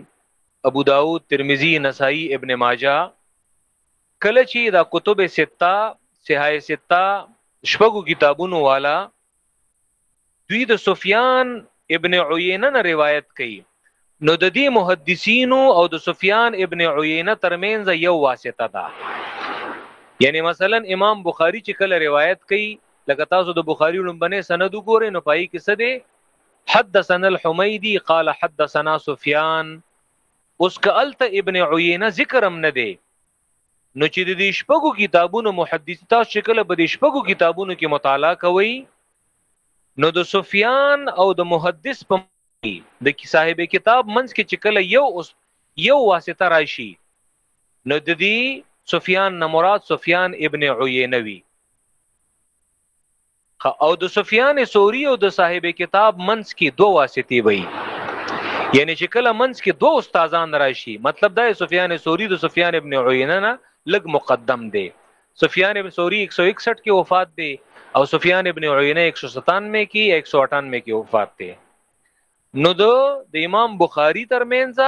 ابو داود ترمذی نسائی ابن ماجه کله چې دا کتب سته صحای سته شپږو کتابونو والا دوی د سفیان ابن عینه نه روایت کوي نو د دې محدثینو او د سفیان ابن عینه ترمنځ یو واسطه ده یعنی مثلا امام بخاری چې کله روایت کوي لکه تاسو د بخاری لومبنه سند وګورئ نو پای کې څه دی حدثنا الحمیدی قال حدثنا سفیان اوس کالت ابن عینه ذکرم نه دی نو چې د دې شپږو کتابونو محدث تاسو چې کله به د شپږو کتابونو کې مطالعه کوئ نو د سفیان او د محدث په د صاحب کتاب منځ کې چې کله یو اوس یو واسطه راشي نو د دې سفیان نه مراد سفیان ابن عینه وی او د سفیان سوری او د صاحب کتاب منځ کې دوه واسطې وي یعنی چې کله منځ کې دوه استادان راشي مطلب دا سفیان سوری د سفیان ابن عینه نه لګ مقدم دی سفیان ابن ثوری 161 کې وفات دی او سفیان ابن عینه 197 کې 198 کې وفات دی نو د د امام بخاری ترمنځ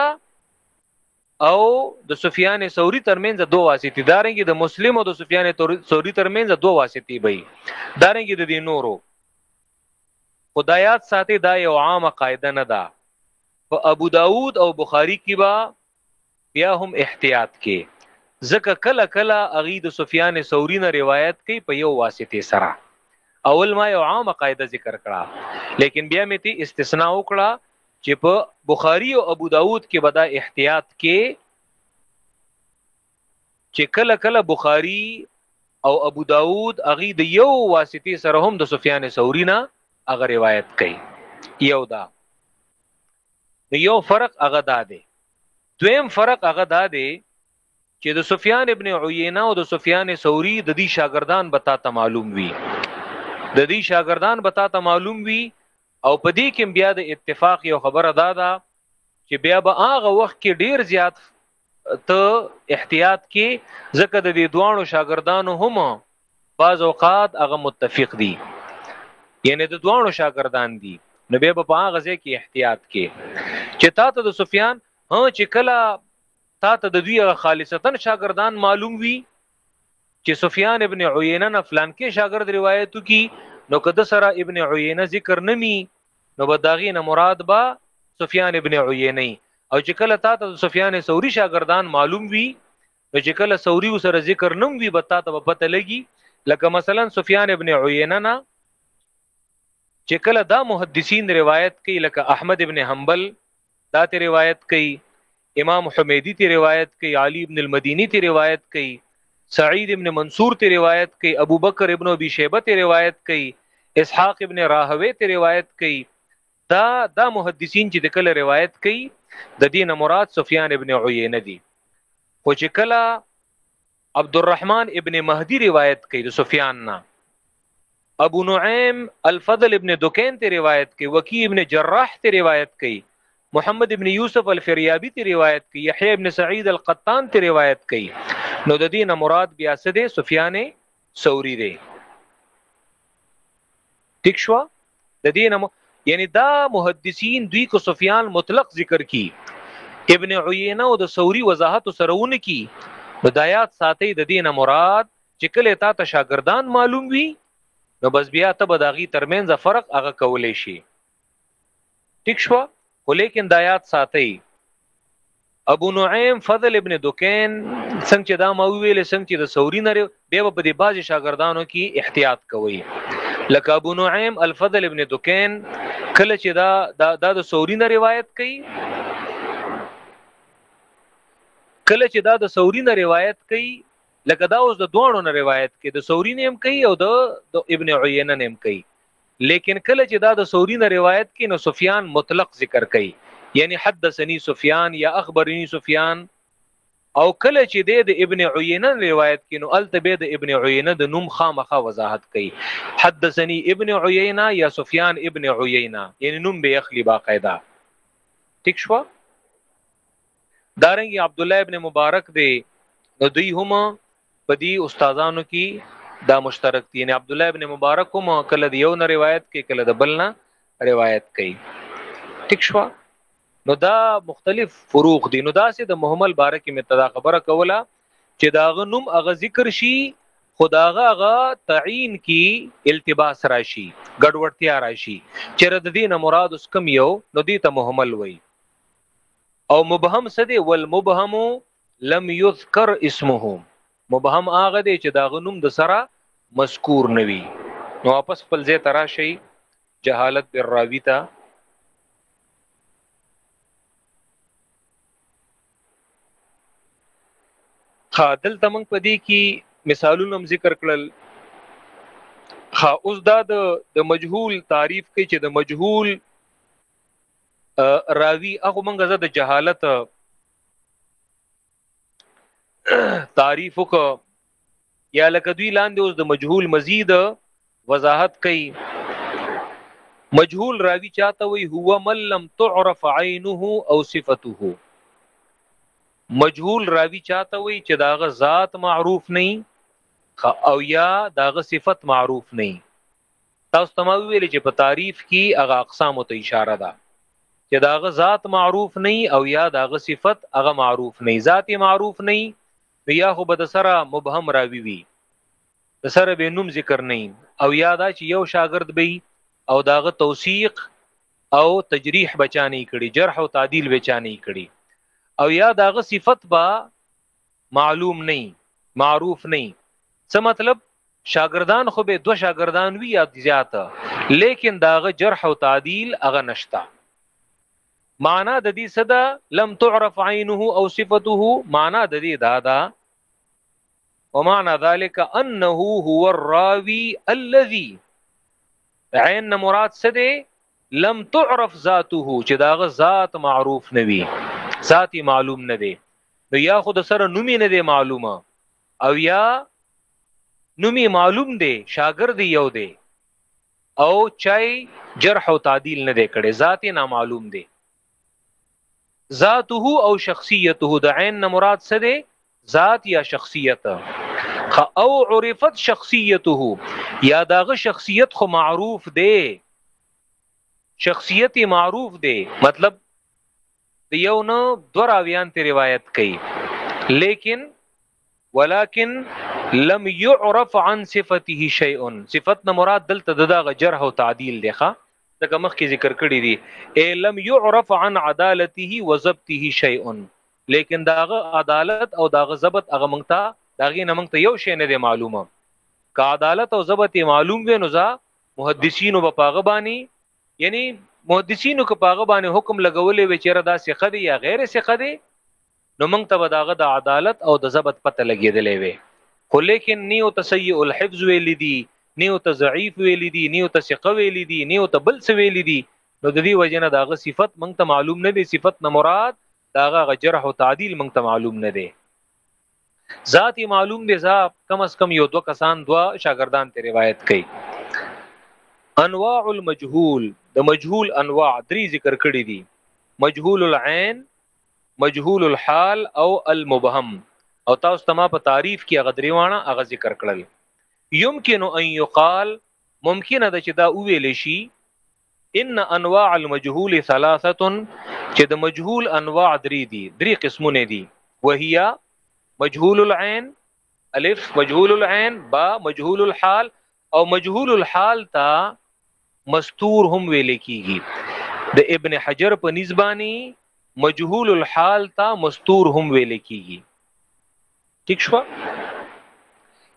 او د سفیان ثوری ترمنځ دوه واسطې دارنګي د مسلم او د سفیان ثوری ترمنځ دوه واسطې وي دارنګي د دې نورو خدایات ساتي دا یو عامه قاعده نه ده په ابو داود او بخاری کې با بیا هم احتیاط کې ځکه کله کله اغي د سفیان ثوری نه روایت کوي په یو واسطه سره اول ما یو عامه قاعده ذکر کړه لیکن بیا مې تی استثناء وکړه چې په بخاری او ابو داود کې بدا احتیاط کې چې کله کله بخاری او ابو داود اغي د یو واسطه سره هم د سفیان ثوری نه اغه روایت کوي یو دا نو یو فرق هغه دا دی دویم فرق هغه دا دی چې د سفیان ابن عیینه او د سفیان ثوری د دې شاګردان به تا ته معلوم وي د دې شاګردان به تا ته معلوم وي او په دې کې بیا د اتفاق یو خبره دا ده چې بیا به هغه وخت کې ډیر زیات ته احتیاط کې ځکه د دې دوانو شاګردانو هم بعض اوقات هغه متفق دي یعنی د دوانو شاګردان دي نو به په هغه ځای کې احتیاط کې چې تا ته د سفیان ها چې کله تا ته د دوی خالصتا شاګردان معلوم وي چې سفیان ابن عینه نه فلان کې شاګرد روایتو کی نو کده سره ابن عینه ذکر نمی نو به داغي نه مراد با سفیان ابن عینه او چې کله تا ته سفیان ثوری شاګردان معلوم وي نو چې کله ثوری سره ذکر نوم وي به تا ته به پته لګي لکه مثلا سفیان ابن عینه نه چې کله دا محدثین روایت کوي لکه احمد ابن حنبل دا ته روایت کوي امام حمیدی تی روایت کوي علی ابن المدینی تی روایت کوي سعید ابن منصور تی روایت کوي ابو بکر ابن ابي شیبه تی روایت کوي اسحاق ابن راهوی تی روایت کوي دا دا محدثین چې د کله روایت کوي د دین مراد سفیان ابن عینه دي خو چې کله عبد الرحمن ابن مهدی روایت کوي د سفیان نه ابو نعیم الفضل ابن دکین ته روایت کوي وکی ابن جراح ته روایت کوي محمد ابن یوسف الفریابی ته روایت کوي یحیی ابن سعید القطان ته روایت کوي نو د دې نه مراد بیا څه دی سفیان ثوری دی ټیک شو د دې نه یعنی دا محدثین دوی کو سفیان مطلق ذکر کی ابن عینه او د ثوری وضاحت سرهونه کی نو دایات ساتي د دینه مراد چې کله تا ته شاګردان معلوم وي نو بس بیا ته به داغي ترمنځ فرق هغه کولې شي ټیک شو خو لیکن دا یاد ساتي ابو نعیم فضل ابن دکین څنګه چې دا ما ویل څنګه چې د سوري نه بیا په دې بازي شاګردانو کې احتیاط کوي لکه ابو نعیم الفضل ابن دکین کله چې دا دا د سوري نه روایت کوي کله چې دا د سوري نه روایت کوي لکه دا اوس د دوه نه روایت کوي د سوري نیم کوي او د ابن عینه نیم کوي لیکن کله چې دا د ثوری نه روایت کې نو سفیان مطلق ذکر کوي یعنی حدثنی سفیان یا اخبرنی سفیان او کله چې د د ابن عینه روایت کې نو الته به د ابن عینه د نوم خامخه وضاحت کوي حدثني ابن عینه یا سفیان ابن عینه یعنی نوم به اخلي باقاعده ټیک شو دارنګ عبد الله ابن مبارک دی نو دوی هم په دې استادانو کې دا مشترک دي یعنی عبد الله ابن مبارک هم کله د یو نه روایت کوي کله د بل نه روایت کوي ټیک شو نو دا مختلف فروق دي نو دا سه د محمل بارکه متدا خبره کوله چې داغه نوم هغه ذکر شي خداغه غا تعین کی التباس راشي ګډوډتیا راشي چې رد دین مراد اس کم یو نو دی ته محمل وای او مبهم سدی والمبهم لم یذکر اسمه مبهم هغه دی چې داغه نوم د سره مذکور نوي نو واپس خپل ځای ترا شي جهالت بر راوی ته خادل تمنګ پدې کې مثالونه هم ذکر کړل خا اوس دا د مجهول تعریف کې چې د مجهول راوی هغه منګه زده جهالت تعریف وک یا لکه دوی لاندې اوس د مجهول مزید وضاحت کوي مجهول راوی چاته وی هو من لم تعرف عینه او صفته مجهول راوی چاته وی چې داغه ذات معروف نه او یا داغه صفت معروف نه تاسو ته ما ویل چې په تعریف کې هغه اقسام ته اشاره ده چې داغه ذات معروف نه او یا داغه صفت هغه معروف نه ذات معروف نه یا خو به د سره مبهم راوي وي د سره به نوم ذکر نه او یا دا چې یو شاګرد به او داغه توثیق او تجریح بچانی کړي جرح او تعدیل بچانی کړي او یا داغه صفت با معلوم نه معروف نه څه مطلب شاګردان خو به دوه شاګردان وی یا زیات لیکن داغه جرح او تعدیل هغه نشتا معنا د دې صدا لم تعرف عینه او صفته معنا د دې دا دا ومعنى ذلك انه هو الراوي الذي عین نه مراد څه دی لم تعرف ذاته چې داغه ذات معروف نه وي ذاتي معلوم نه دی نو یا خو د سره نوم یې نه دی معلومه او یا نوم یې معلوم دی شاګرد یې یو دی او چای جرح او تعدیل نه دی کړی ذات یې نامعلوم دی ذاته او شخصیته د عین نه مراد څه دی ذات یا شخصیت او عرفت شخصیته یا داغه شخصیت خو معروف دی شخصیت معروف دی مطلب د یو نو دو راویان تی روایت کوي لیکن ولكن لم يعرف عن صفته شيء صفت نه مراد دلته دغه جرح او تعدیل دی ښا دغه مخ کې ذکر کړی دی اي لم يعرف عن عدالته وضبطه شيء لیکن داغه عدالت او داغه ضبط هغه مونږ ته داغه نه مونږ ته یو شی نه دی معلومه که عدالت او ضبط معلوم وي نو ځا محدثین وب پاغه بانی یعنی محدثینو که پاغه باندې حکم لګولې وی چیرې دا ثقه دی یا غیر ثقه دی نو موږ ته داغه د عدالت او د ضبط پته لګیدلې وی خو لیکن نیو تسیع الحفظ ویل دي نیو ته ضعیف ویل دي نیو ته ثقه ویل دي نیو ته بل څه ویل دي نو د دې وجنه داغه صفت موږ ته معلوم نه دی صفت نه مراد داغه جرح او تعدیل موږ ته معلوم نه دی ذات یې معلوم دی ځا کم از کم یو دوه کسان دوه شاګردان ته روایت کوي انواع المجهول د مجهول انواع درې ذکر کړي دي مجهول العين مجهول الحال او المبهم او تاسو تما په تعریف کې هغه درې وانه هغه ذکر کړل يمكن ان يقال ممکن ده چې دا وویل شي ان انواع المجهول ثلاثه چې د مجهول انواع درې دي درې قسمونه دي وهیا مجهول العين الف مجهول العين با مجهول الحال او مجهول الحال تا مستور هم ویل کیږي د ابن حجر په نسبانی مجهول الحال تا مستور هم ویل کیږي ټیک شو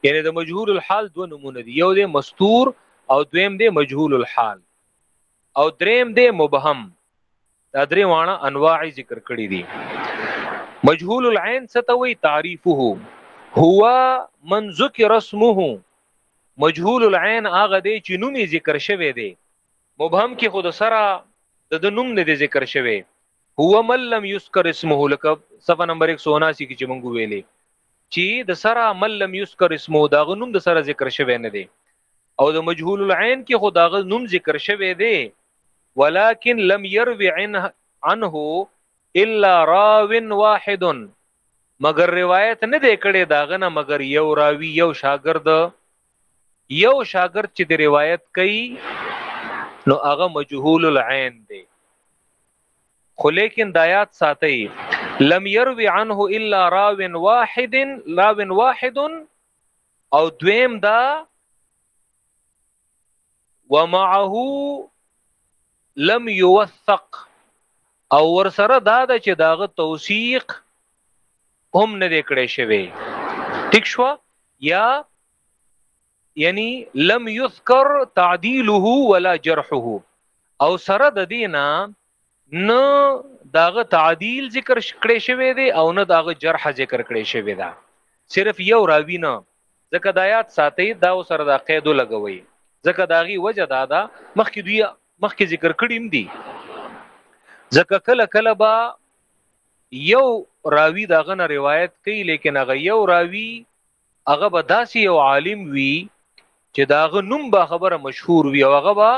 یعنی د مجهول الحال دوه نمونه دي یو د مستور او دویم د مجهول الحال او دریم د مبهم دا درې وانه انواع ذکر کړی دي مجهول العين ستوي تعريفه هو من ذکر اسمه مجهول العين هغه دی چې نومي ذکر شوی دی مبهم کې خود سره د نوم نه ذکر شوی هو من لم یذکر اسمه لکه صفه نمبر 179 کې چې مونږ ویلې چې د سره من لم یذکر اسمه دا غنوم د سره ذکر شوی نه دی او د مجهول العين کې خو دا غنوم ذکر شوی دی ولكن لم يروي عنه الا راو واحد مگر روایت نه دی کړی دا غنه مگر یو راوی یو شاګرد یو شاګرد چې د روایت کوي نو هغه مجهول العين دی خو لیکن دایات ساتي لم يروي عنه الا راو واحد راو واحد او دویم دا ومعه لم يوثق او ورسره دا ده چې داغه توثیق هم نه دی کړی شوی ټیک شو یا یعنی لم یذکر تعدیله ولا جرحه او سره د دینا نه داغه تعدیل ذکر کړی شوی دی او نه داغه جرح ذکر کړی شوی دا صرف یو راوی نه ځکه دایات ساتي دا سره دا قیدو لګوي ځکه داغي وجه دا ده مخکې دوی مخکې ذکر کړیم دي ځکه کله کله با یو راوی دا غنه روایت کوي لیکن هغه یو راوی هغه به داسې یو عالم وي چې دا غ نوم به خبره مشهور وي او هغه به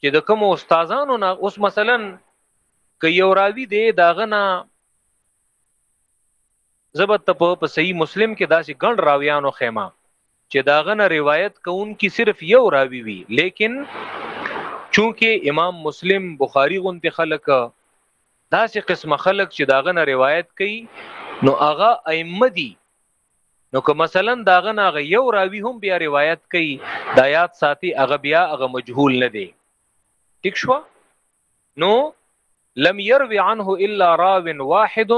چې د کوم استادانو نه اوس مثلا که یو راوی دی دا غنه زبد ته په صحیح مسلم کې داسې ګڼ راویانو خیمه چې د هغه نه روایت کوونکي صرف یو راوي وي لیکن چونکه امام مسلم بخاری غونته خلک داسې قسمه خلک چې داغه نه روایت کوي نو هغه ائمه دي نو که مثلا داغه نه هغه یو راوي هم بیا روایت کوي د آیات ساتي هغه بیا هغه مجهول نه دی ټیک شو نو لم يروي عنه الا راو واحد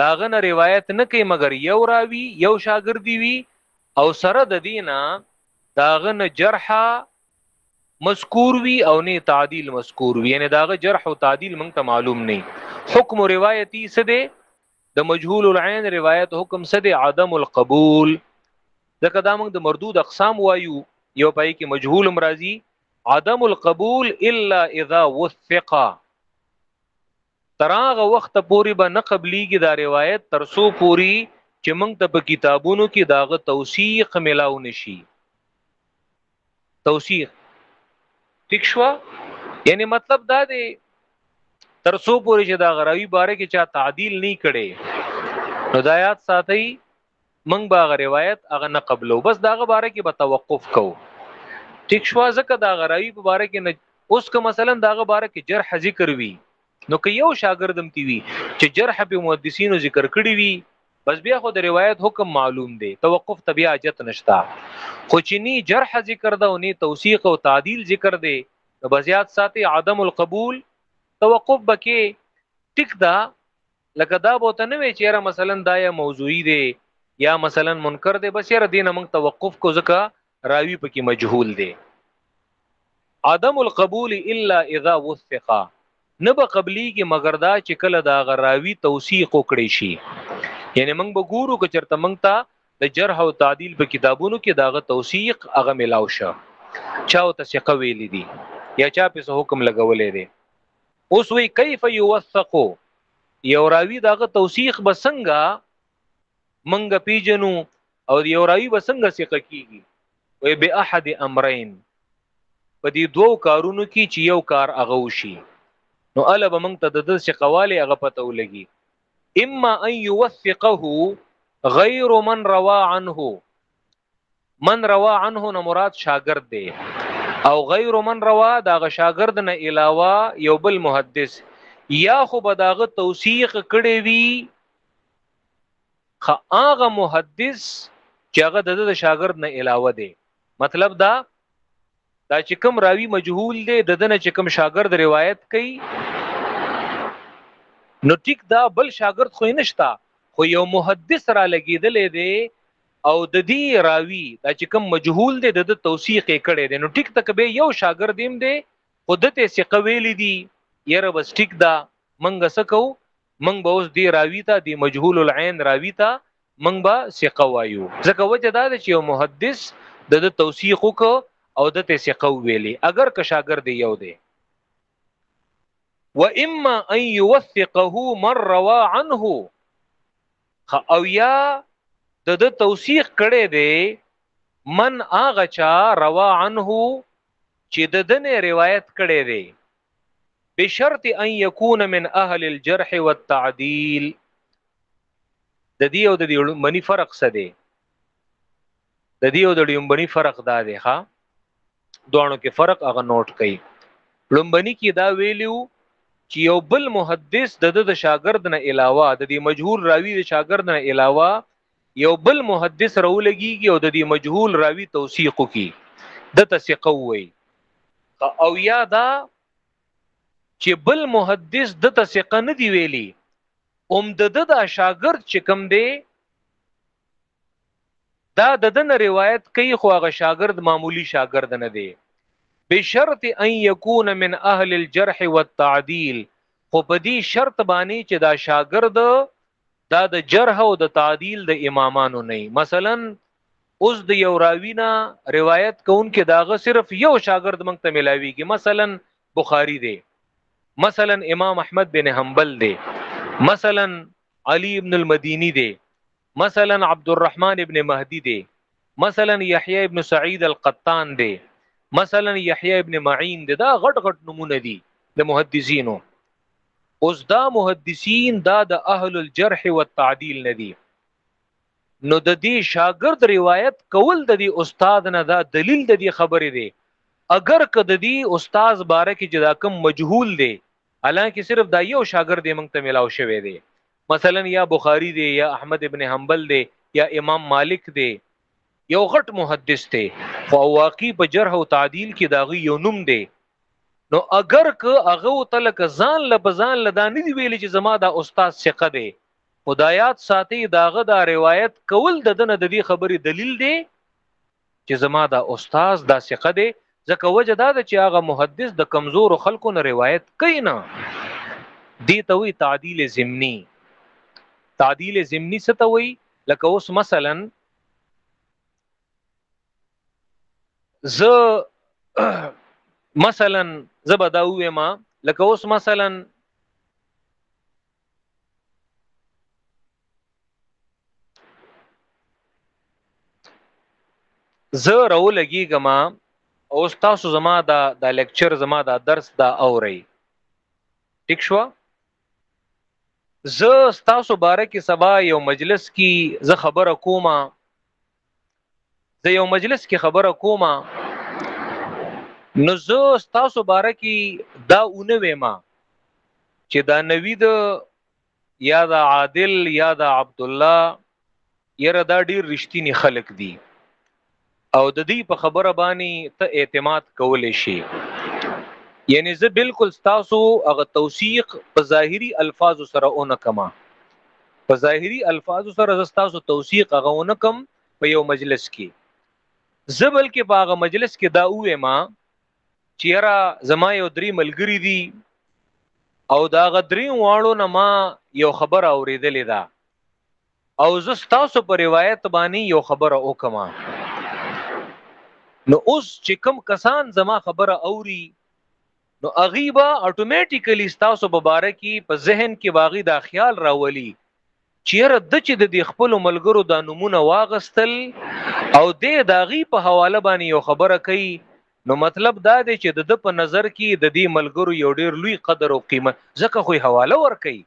داغه نه روایت نه کوي مګر یو راوی یو شاګردی وی او سره د دینه داغه نه جرح مذکور وی او نه تعدیل مذکور وی یعنی داغه جرح او تعدیل مونږ ته معلوم نه حکم روایتي څه دی د مجهول العين روایت حکم څه دی عدم القبول ځکه دا مونږ د مردود اقسام وایو یو پای کې مجهول مرضی عدم القبول الا اذا وثق تراغه وخت پوری به نه قبليږي دا روایت ترسو پوری چې موږ ته په کتابونو کې داغه توثیق ملاو نشي توثیق ټیک شو یعنی مطلب دا دی تر څو پورې چې دا غراوی باره کې چا تعدیل نه کړي هدایت ساتي موږ به هغه روایت هغه نه قبلو بس داغه باره کې به توقف کو ټیک شو ځکه دا غراوی په باره کې نه اوس که مثلا داغه باره کې جرح ذکر وی نو که یو شاګردم تی وی چې جرح په محدثینو ذکر کړی وی بس بیا خو د روایت حکم معلوم دی توقف تبیا اجت نشتا خو چې نی جرح ذکر ده او نی توثیق او تعدیل ذکر دی نو بزیات ساتي عدم القبول توقف بکې ټیک ده لکه دا به ته نه وی چیرې مثلا دا یا موضوعي دی یا مثلا منکر دی بس یره دینه موږ توقف کو ځکه راوی پکې مجهول دی عدم القبول الا اذا وثق نه به قبليږي مګر دا چې کله دا غراوي توثیق وکړي شي یعنی موږ به ګورو که چرته موږ ته د جرح او تعدیل په کتابونو کې داغه توثیق هغه ملاو شه چاو ته ثقه ویل دي یا چا په حکم لګولې دي اوس وی کیف یوثق یو راوی دغه توثیق بسنګا منګه پیجنو او یو راوی بسنګا ثقه کیږي وی به احد امرین په دې دوو کارونو کې چې یو کار هغه وشي نو الا به موږ ته د دې ثقواله هغه پته ولګي اما ان یوثقه غیر من روا عنه من روا عنه نه مراد شاګرد دی او غیر من روا دا غ شاګرد نه علاوه یو بل محدث یا خو به داغه توثیق کړي وي خا هغه محدث چې هغه د شاګرد نه علاوه دی مطلب دا دا چې کوم راوی مجهول دی د دنه چې کوم شاګرد روایت کوي نو ټیک دا بل شاګرد خو نشتا خو یو محدث را لګیدلې دی او د دې راوی دا چې کوم مجهول دی د توثیق کړي دی نو ټیک تک به یو شاګرد دیم دی خودته ثقه ویل دی یره بس ټیک دا منګه سکو منګ به اوس دی راوی ته دی مجهول العين راوی ته منګ به ثقه وایو ځکه وجه دا چې یو محدث د توثیق کو او د ته ثقه ویلي اگر که شاګرد یو دی و اما ان يوثقه من روى عنه او یا د د توثیق کړي دی من اغه چا روا عنه چې د دنه روایت کړي دی بشرط ان يكون من اهل الجرح والتعديل د دې او د دې منی فرق څه دی د دې او د لومبني فرق دا دی ښا دوانو کې فرق هغه نوٹ کړي لومبني کې دا ویلو چې یو بل محدث د د شاګرد نه علاوه د دې مجهول راوی د شاګرد نه علاوه یو بل محدث راولګيږي او د دې مجهول راوی توثیق کوي د تثقه وي او یا دا چې بل محدث د تثقه نه دی ویلي اوم د د شاګرد چې کم دی دا د دنه روایت کوي خو هغه شاګرد معمولی شاګرد نه دی بشرط ان يكون من اهل الجرح والتعديل خو په دې شرط باندې چې دا شاګرد دا د جرح او د تعدیل د امامانو نه مثلا اوس د یو راوینا روایت کون کې داغه صرف یو شاګرد مونږ ته ملاویږي مثلا بخاری دی مثلا امام احمد بن حنبل دی مثلا علی ابن المدینی دی مثلا عبد الرحمن ابن مهدی دی مثلا یحیی ابن سعید القطان دی مثلا یحیی ابن معین دی دا غټ غټ نمونه دي د محدثینو اوس دا محدثین دا د اهل الجرح والتعدیل نه دي نو د دې شاګرد روایت کول د دې استاد نه دا دلیل د دې خبرې دی اگر که د دې استاد باره کې جدا کم مجهول دی حالانکه صرف دا یو شاګرد یې موږ ته ملاو شوی دی مثلا یا بخاری دی یا احمد ابن حنبل دی یا امام مالک دی یو غټ محدث دی خو واقعي په جرح او تعدیل کې داغي یو نوم دی نو اگر که هغه تلک ځان له بزان لدا نه دی ویل چې زما دا استاد ثقه دی خدایات ساتي داغه دا روایت کول د دنه د دې خبرې دلیل دی چې زما دا استاد دا ثقه دی ځکه وجه دا ده چې هغه محدث د کمزور خلکو نه روایت کوي نه دی ته وی تعدیل ضمنی تعدیل ضمنی څه ته وی لکه اوس مثلا ز مثلا زبدا وې ما لکه اوس مثلا زه راو لګیږم او تاسو زما دا د لیکچر زما دا درس دا اوري ټیک شو زه تاسو باره کې سبا یو مجلس کې زه خبره کومه زه یو مجلس کې خبره کوم نو زه تاسو باره کې دا اونه وېم چې دا نوید یا دا عادل یا دا عبد الله یره دا ډیر رښتینی خلک دي او د دې په خبره باندې ته اعتماد کول شي یعنی زه بالکل تاسو هغه توثیق په ظاهری الفاظ سره اون کما په ظاهري الفاظو سره زه ستاسو توثیق هغه ونه کوم په یو مجلس کې زه بلکې په هغه مجلس کې دا ووایم چې یاره زما یو درې ملګري دي او دا هغه درې واړو نه ما یو خبره اورېدلې ده او زه ستاسو په روایت باندې یو خبره وکم نو اوس چې کم کسان زما خبره اوري نو اغیبا اتوماتیکلی تاسو مبارکي په ذهن کې واغی دا خیال راولي چیرې د چې د خپل ملګرو د نمونه واغستل او د داغي په حواله باندې یو خبره کوي نو مطلب دا دی چې د د په نظر کې د دې ملګرو یو ډیر لوی قدر او قیمت ځکه خو حواله ور کوي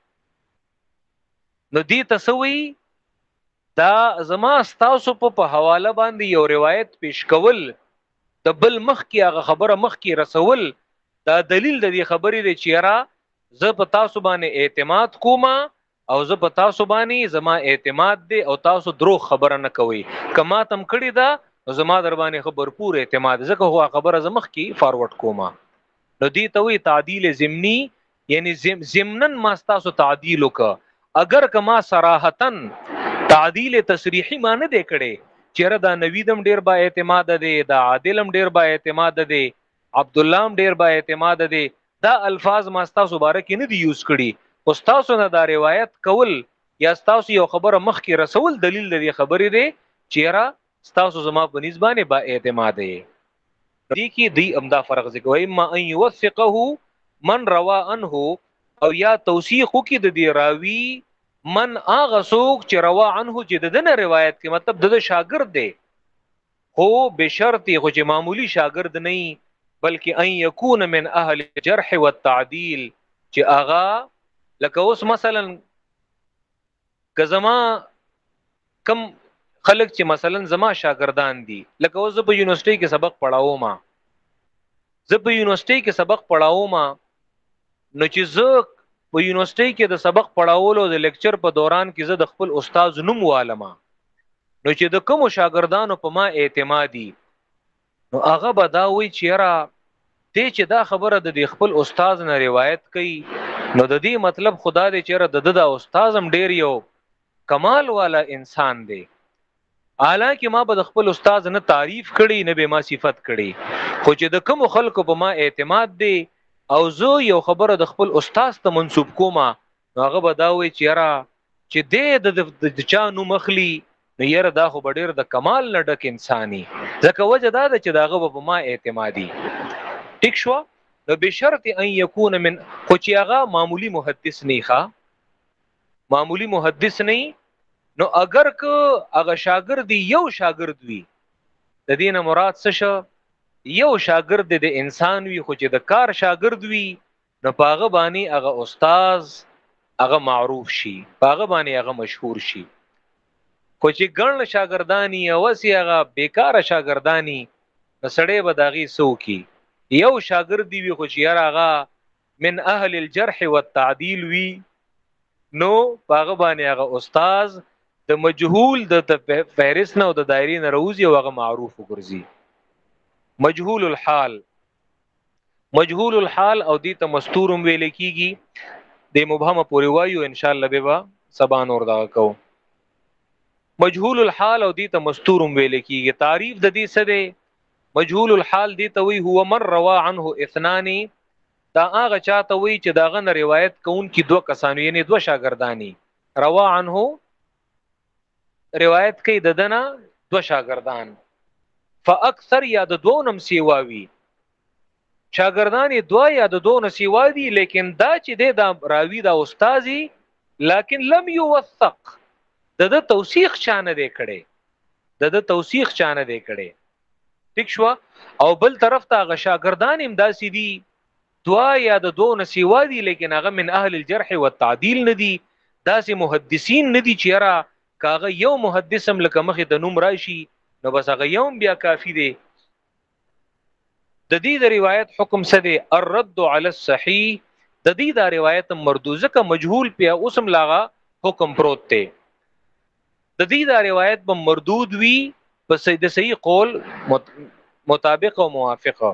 نو دې تسوي دا زما ستاسو په په حواله باندې یو روایت پیش کول د بل مخ کې هغه خبره مخ کې رسول دا دلیل د دې خبرې دی چې را زه په تاسو باندې اعتماد کوم او زه په تاسو باندې زما اعتماد دی او تاسو درو خبره نه کوي کما تم کړی دا زما در باندې خبر پور اعتماد ځکه هو خبره زمخ کې فارورډ کومه نو دې ته وی تعدیل ضمنی یعنی زمنن ما تاسو تعدیل وک اگر کما صراحتن تعدیل تصریحی ما نه دی کړي چیرې دا نویدم ډیر با اعتماد دی دا عادلم ډیر با اعتماد دی عبد الله هم ډیر با اعتماد دی دا الفاظ ما تاسو مبارک نه دی یوز کړي او تاسو نه دا روایت کول یا تاسو یو خبره مخ کې رسول دلیل دی خبرې دی چیرې تاسو زما په نسبانه با اعتماد دی دې کې دی امدا فرق ذکر وای ما ان يوثقه من روا عنه او یا توثیق کی د دی راوی من اغه سوق چې روا عنه چې د دنه روایت کې مطلب د شاګرد دی هو بشرط خو چې معمولی شاګرد نه بلکې ان یکون من اهل الجرح والتعديل چې اغا لکه اوس مثلا که زما کم خلک چې مثلا زما شاګردان دي لکه اوس په یونیورسيټي کې سبق پڑھاوم زه په یونیورسيټي کې سبق پڑھاوم نو چې زه په یونیورسيټي کې د سبق پڑھاولو د لیکچر په دوران کې زه د خپل استاد نوم والم نو چې د کوم شاګردانو په ما اعتمادي نو هغه به دا وی چې را دی چې دا خبره د دې خپل استاد نه روایت کړي نو د دې مطلب خدا دې چې را د د استاد هم ډیر یو کمال والا انسان دی حالانکه ما به د خپل استاد نه تعریف کړي نه به ما صفت کړي خو چې د کوم خلکو په ما اعتماد دی او زه یو خبره د خپل استاد ته منسوب کومه نو هغه به دا وایي چې یاره چې دې د چا نوم اخلي نو یاره دا خو ډېر د کمال نه ډک انساني ځکه وجه دا ده چې داغه به په ما اعتمادي ټیک شو نو بشرط ان یکون من خو چې هغه معمولی محدث نه ښا معمولی محدث نه نو اگر که هغه شاګرد یو شاګرد وي د دینه مراد څه شه یو شاګرد د انسان وي خو چې د کار شاګرد وي نو په هغه باندې هغه استاد هغه معروف شي په هغه باندې هغه مشهور شي خو چې ګڼ شاګردانی او اسی هغه بیکاره شاګردانی نسړې به داغي سو کی یو شاګرد دی وی خو چې یاره هغه من اهل الجرح والتعديل وی نو پاغه باندې هغه استاد د مجهول د فهرست نه او د دایری نه روزي او هغه معروف وګرځي مجهول الحال مجهول الحال او دې ته مستورم ویل کیږي د مبهمه پورې وایو ان شاء الله به سبا نور دا کو مجهول الحال او دې ته مستورم ویل کیږي تعریف د دې څه دی مجهول الحال دې ته وی هو من روا عنه اثنان دا هغه چاته وی چې داغه نه روایت کوون کی دوه کسانو یعنی دوه شاګردانی روا عنه روایت کوي د دنا دو شاګردان فاکثر یا د دوه نم سیواوی شاګردان دوا یا د دوه نم سیوا دي لیکن دا چې د دا راوی دا استادي لیکن لم یوثق د د توثیق چانه دی کړي د د توثیق چانه دی کړي ټیک شو او بل طرف ته غشاګردان امداسي دي دوا یا د دوه نه سیوا دي لیکن هغه من اهل الجرح والتعدیل نه دي داسې محدثین نه دي چې را کاغه یو محدث هم لکه مخې د نوم راشي نو بس هغه یو بیا کافی دی د دې د روایت حکم څه دی الرد علی الصحیح د دې دا روایت مردوزه کا مجهول په اوسم لاغه حکم پروت دی د دې دا روایت به مردود وی په سید صحیح قول مطابق او موافقه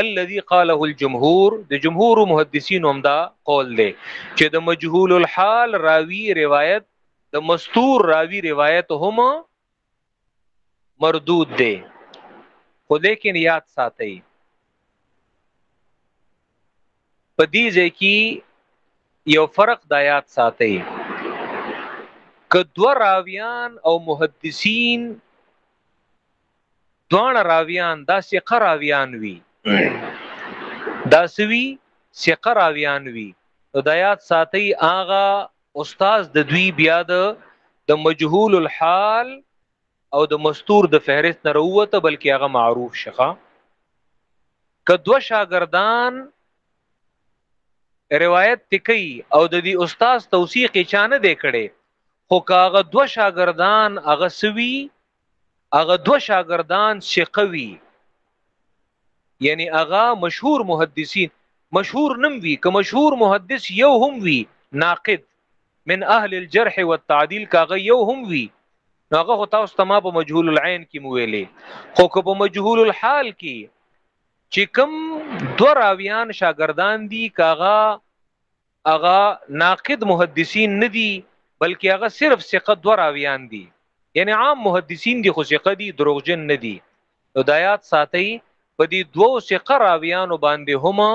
الذي قاله الجمهور د جمهور محدثین هم دا قول دی چې د مجهول الحال راوی روایت د مستور راوی روایت هم مردود دی خو لیکن یاد ساتئ په دې ځای کې یو فرق د یاد ساتئ که دو راویان او محدثین دواړه راویان دا ثقه راویان وي دا سوي ثقه راویان وي نو د یاد ساتي آغا استاد د دوی بیا د د مجهول الحال او د مستور د فهرست نه وروته بلکې هغه معروف شخه کدو شاګردان روایت تکي او د دې استاد توثیق چانه دی کړي خو کاغه دو شاګردان هغه سوي هغه دو شاګردان ثقه وي یعنی هغه مشهور محدثین مشهور نم وی که مشهور محدث یو هم وی ناقد من اهل الجرح والتعديل کاغه یو هم وی هغه خو تاسو ته ما په مجهول العين کې مو ویلې خو که په مجهول الحال کې چې کم دو راویان شاګردان دي کاغه هغه ناقد محدثین ندي بلکې هغه صرف ثقه دو راویان دي یعنی عام محدثین دي خو ثقه دي دروغجن ندي نو دایات ساتي په دې دوو ثقه راویانو باندې هم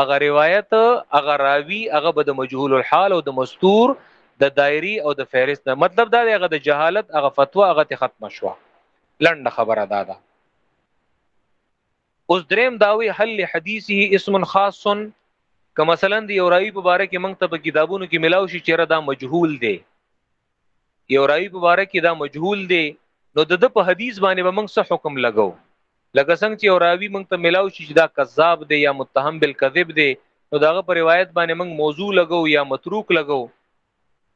هغه روایت هغه راوی هغه به د مجهول الحال او د مستور د دایری او د فهرست نه مطلب دا دی هغه د جهالت هغه فتوا هغه ته ختم شوه لنډه خبره دا ده اوس دریم داوی هل لحدیثه اسم خاص که مثلا دی یو راوی په باره کې موږ ته په کتابونو کې ملاو شي چیرې دا مجهول دی یو راوی په باره کې دا مجهول دی نو د په حدیث باندې به موږ څه حکم لګاو لکه څنګه چې یو راوی موږ ته ملاو شي چې دا کذاب دی یا متهم بالکذب دی نو داغه پر روایت باندې موږ موضوع لګو یا متروک لګو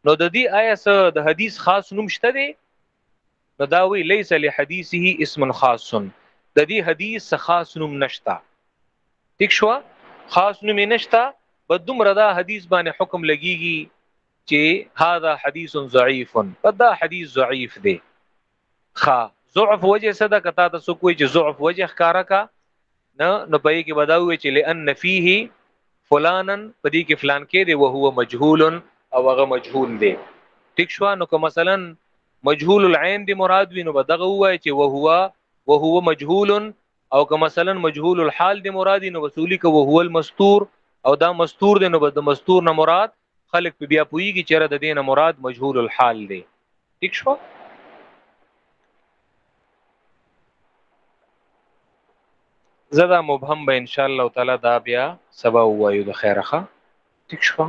نو د دې آیا څه د حدیث خاص نوم شته دی نو دا وی ليس لحديثه اسم خاص د دې حدیث څخه خاص نوم نشتا ٹھیک شو خاص نوم نشتا په دومره دا حدیث باندې حکم لګیږي چې هاذا حدیث ضعیف په دا حدیث ضعیف دی خا ضعف وجه صدا کتا ته سو کوی چې ضعف وجه ښکارا کا نه نو په کې بداوي چې لئن فيه فلانن په دې کې فلان کې دی او هو مجهول او هغه مجهول دی ټیک شو نو که مثلا مجهول العين دی مراد وینو بدغه وای چې وهو وهو مجهول او که مثلا مجهول الحال دی مراد نو وسولی که وهو المستور او دا مستور دی نو د مستور نه مراد خلک په بیا پویږي چې را د دینه مراد مجهول الحال دی ٹھیک شو زدا مبهم به ان شاء الله تعالی دا بیا سبا وایو د خیرخه ٹھیک شو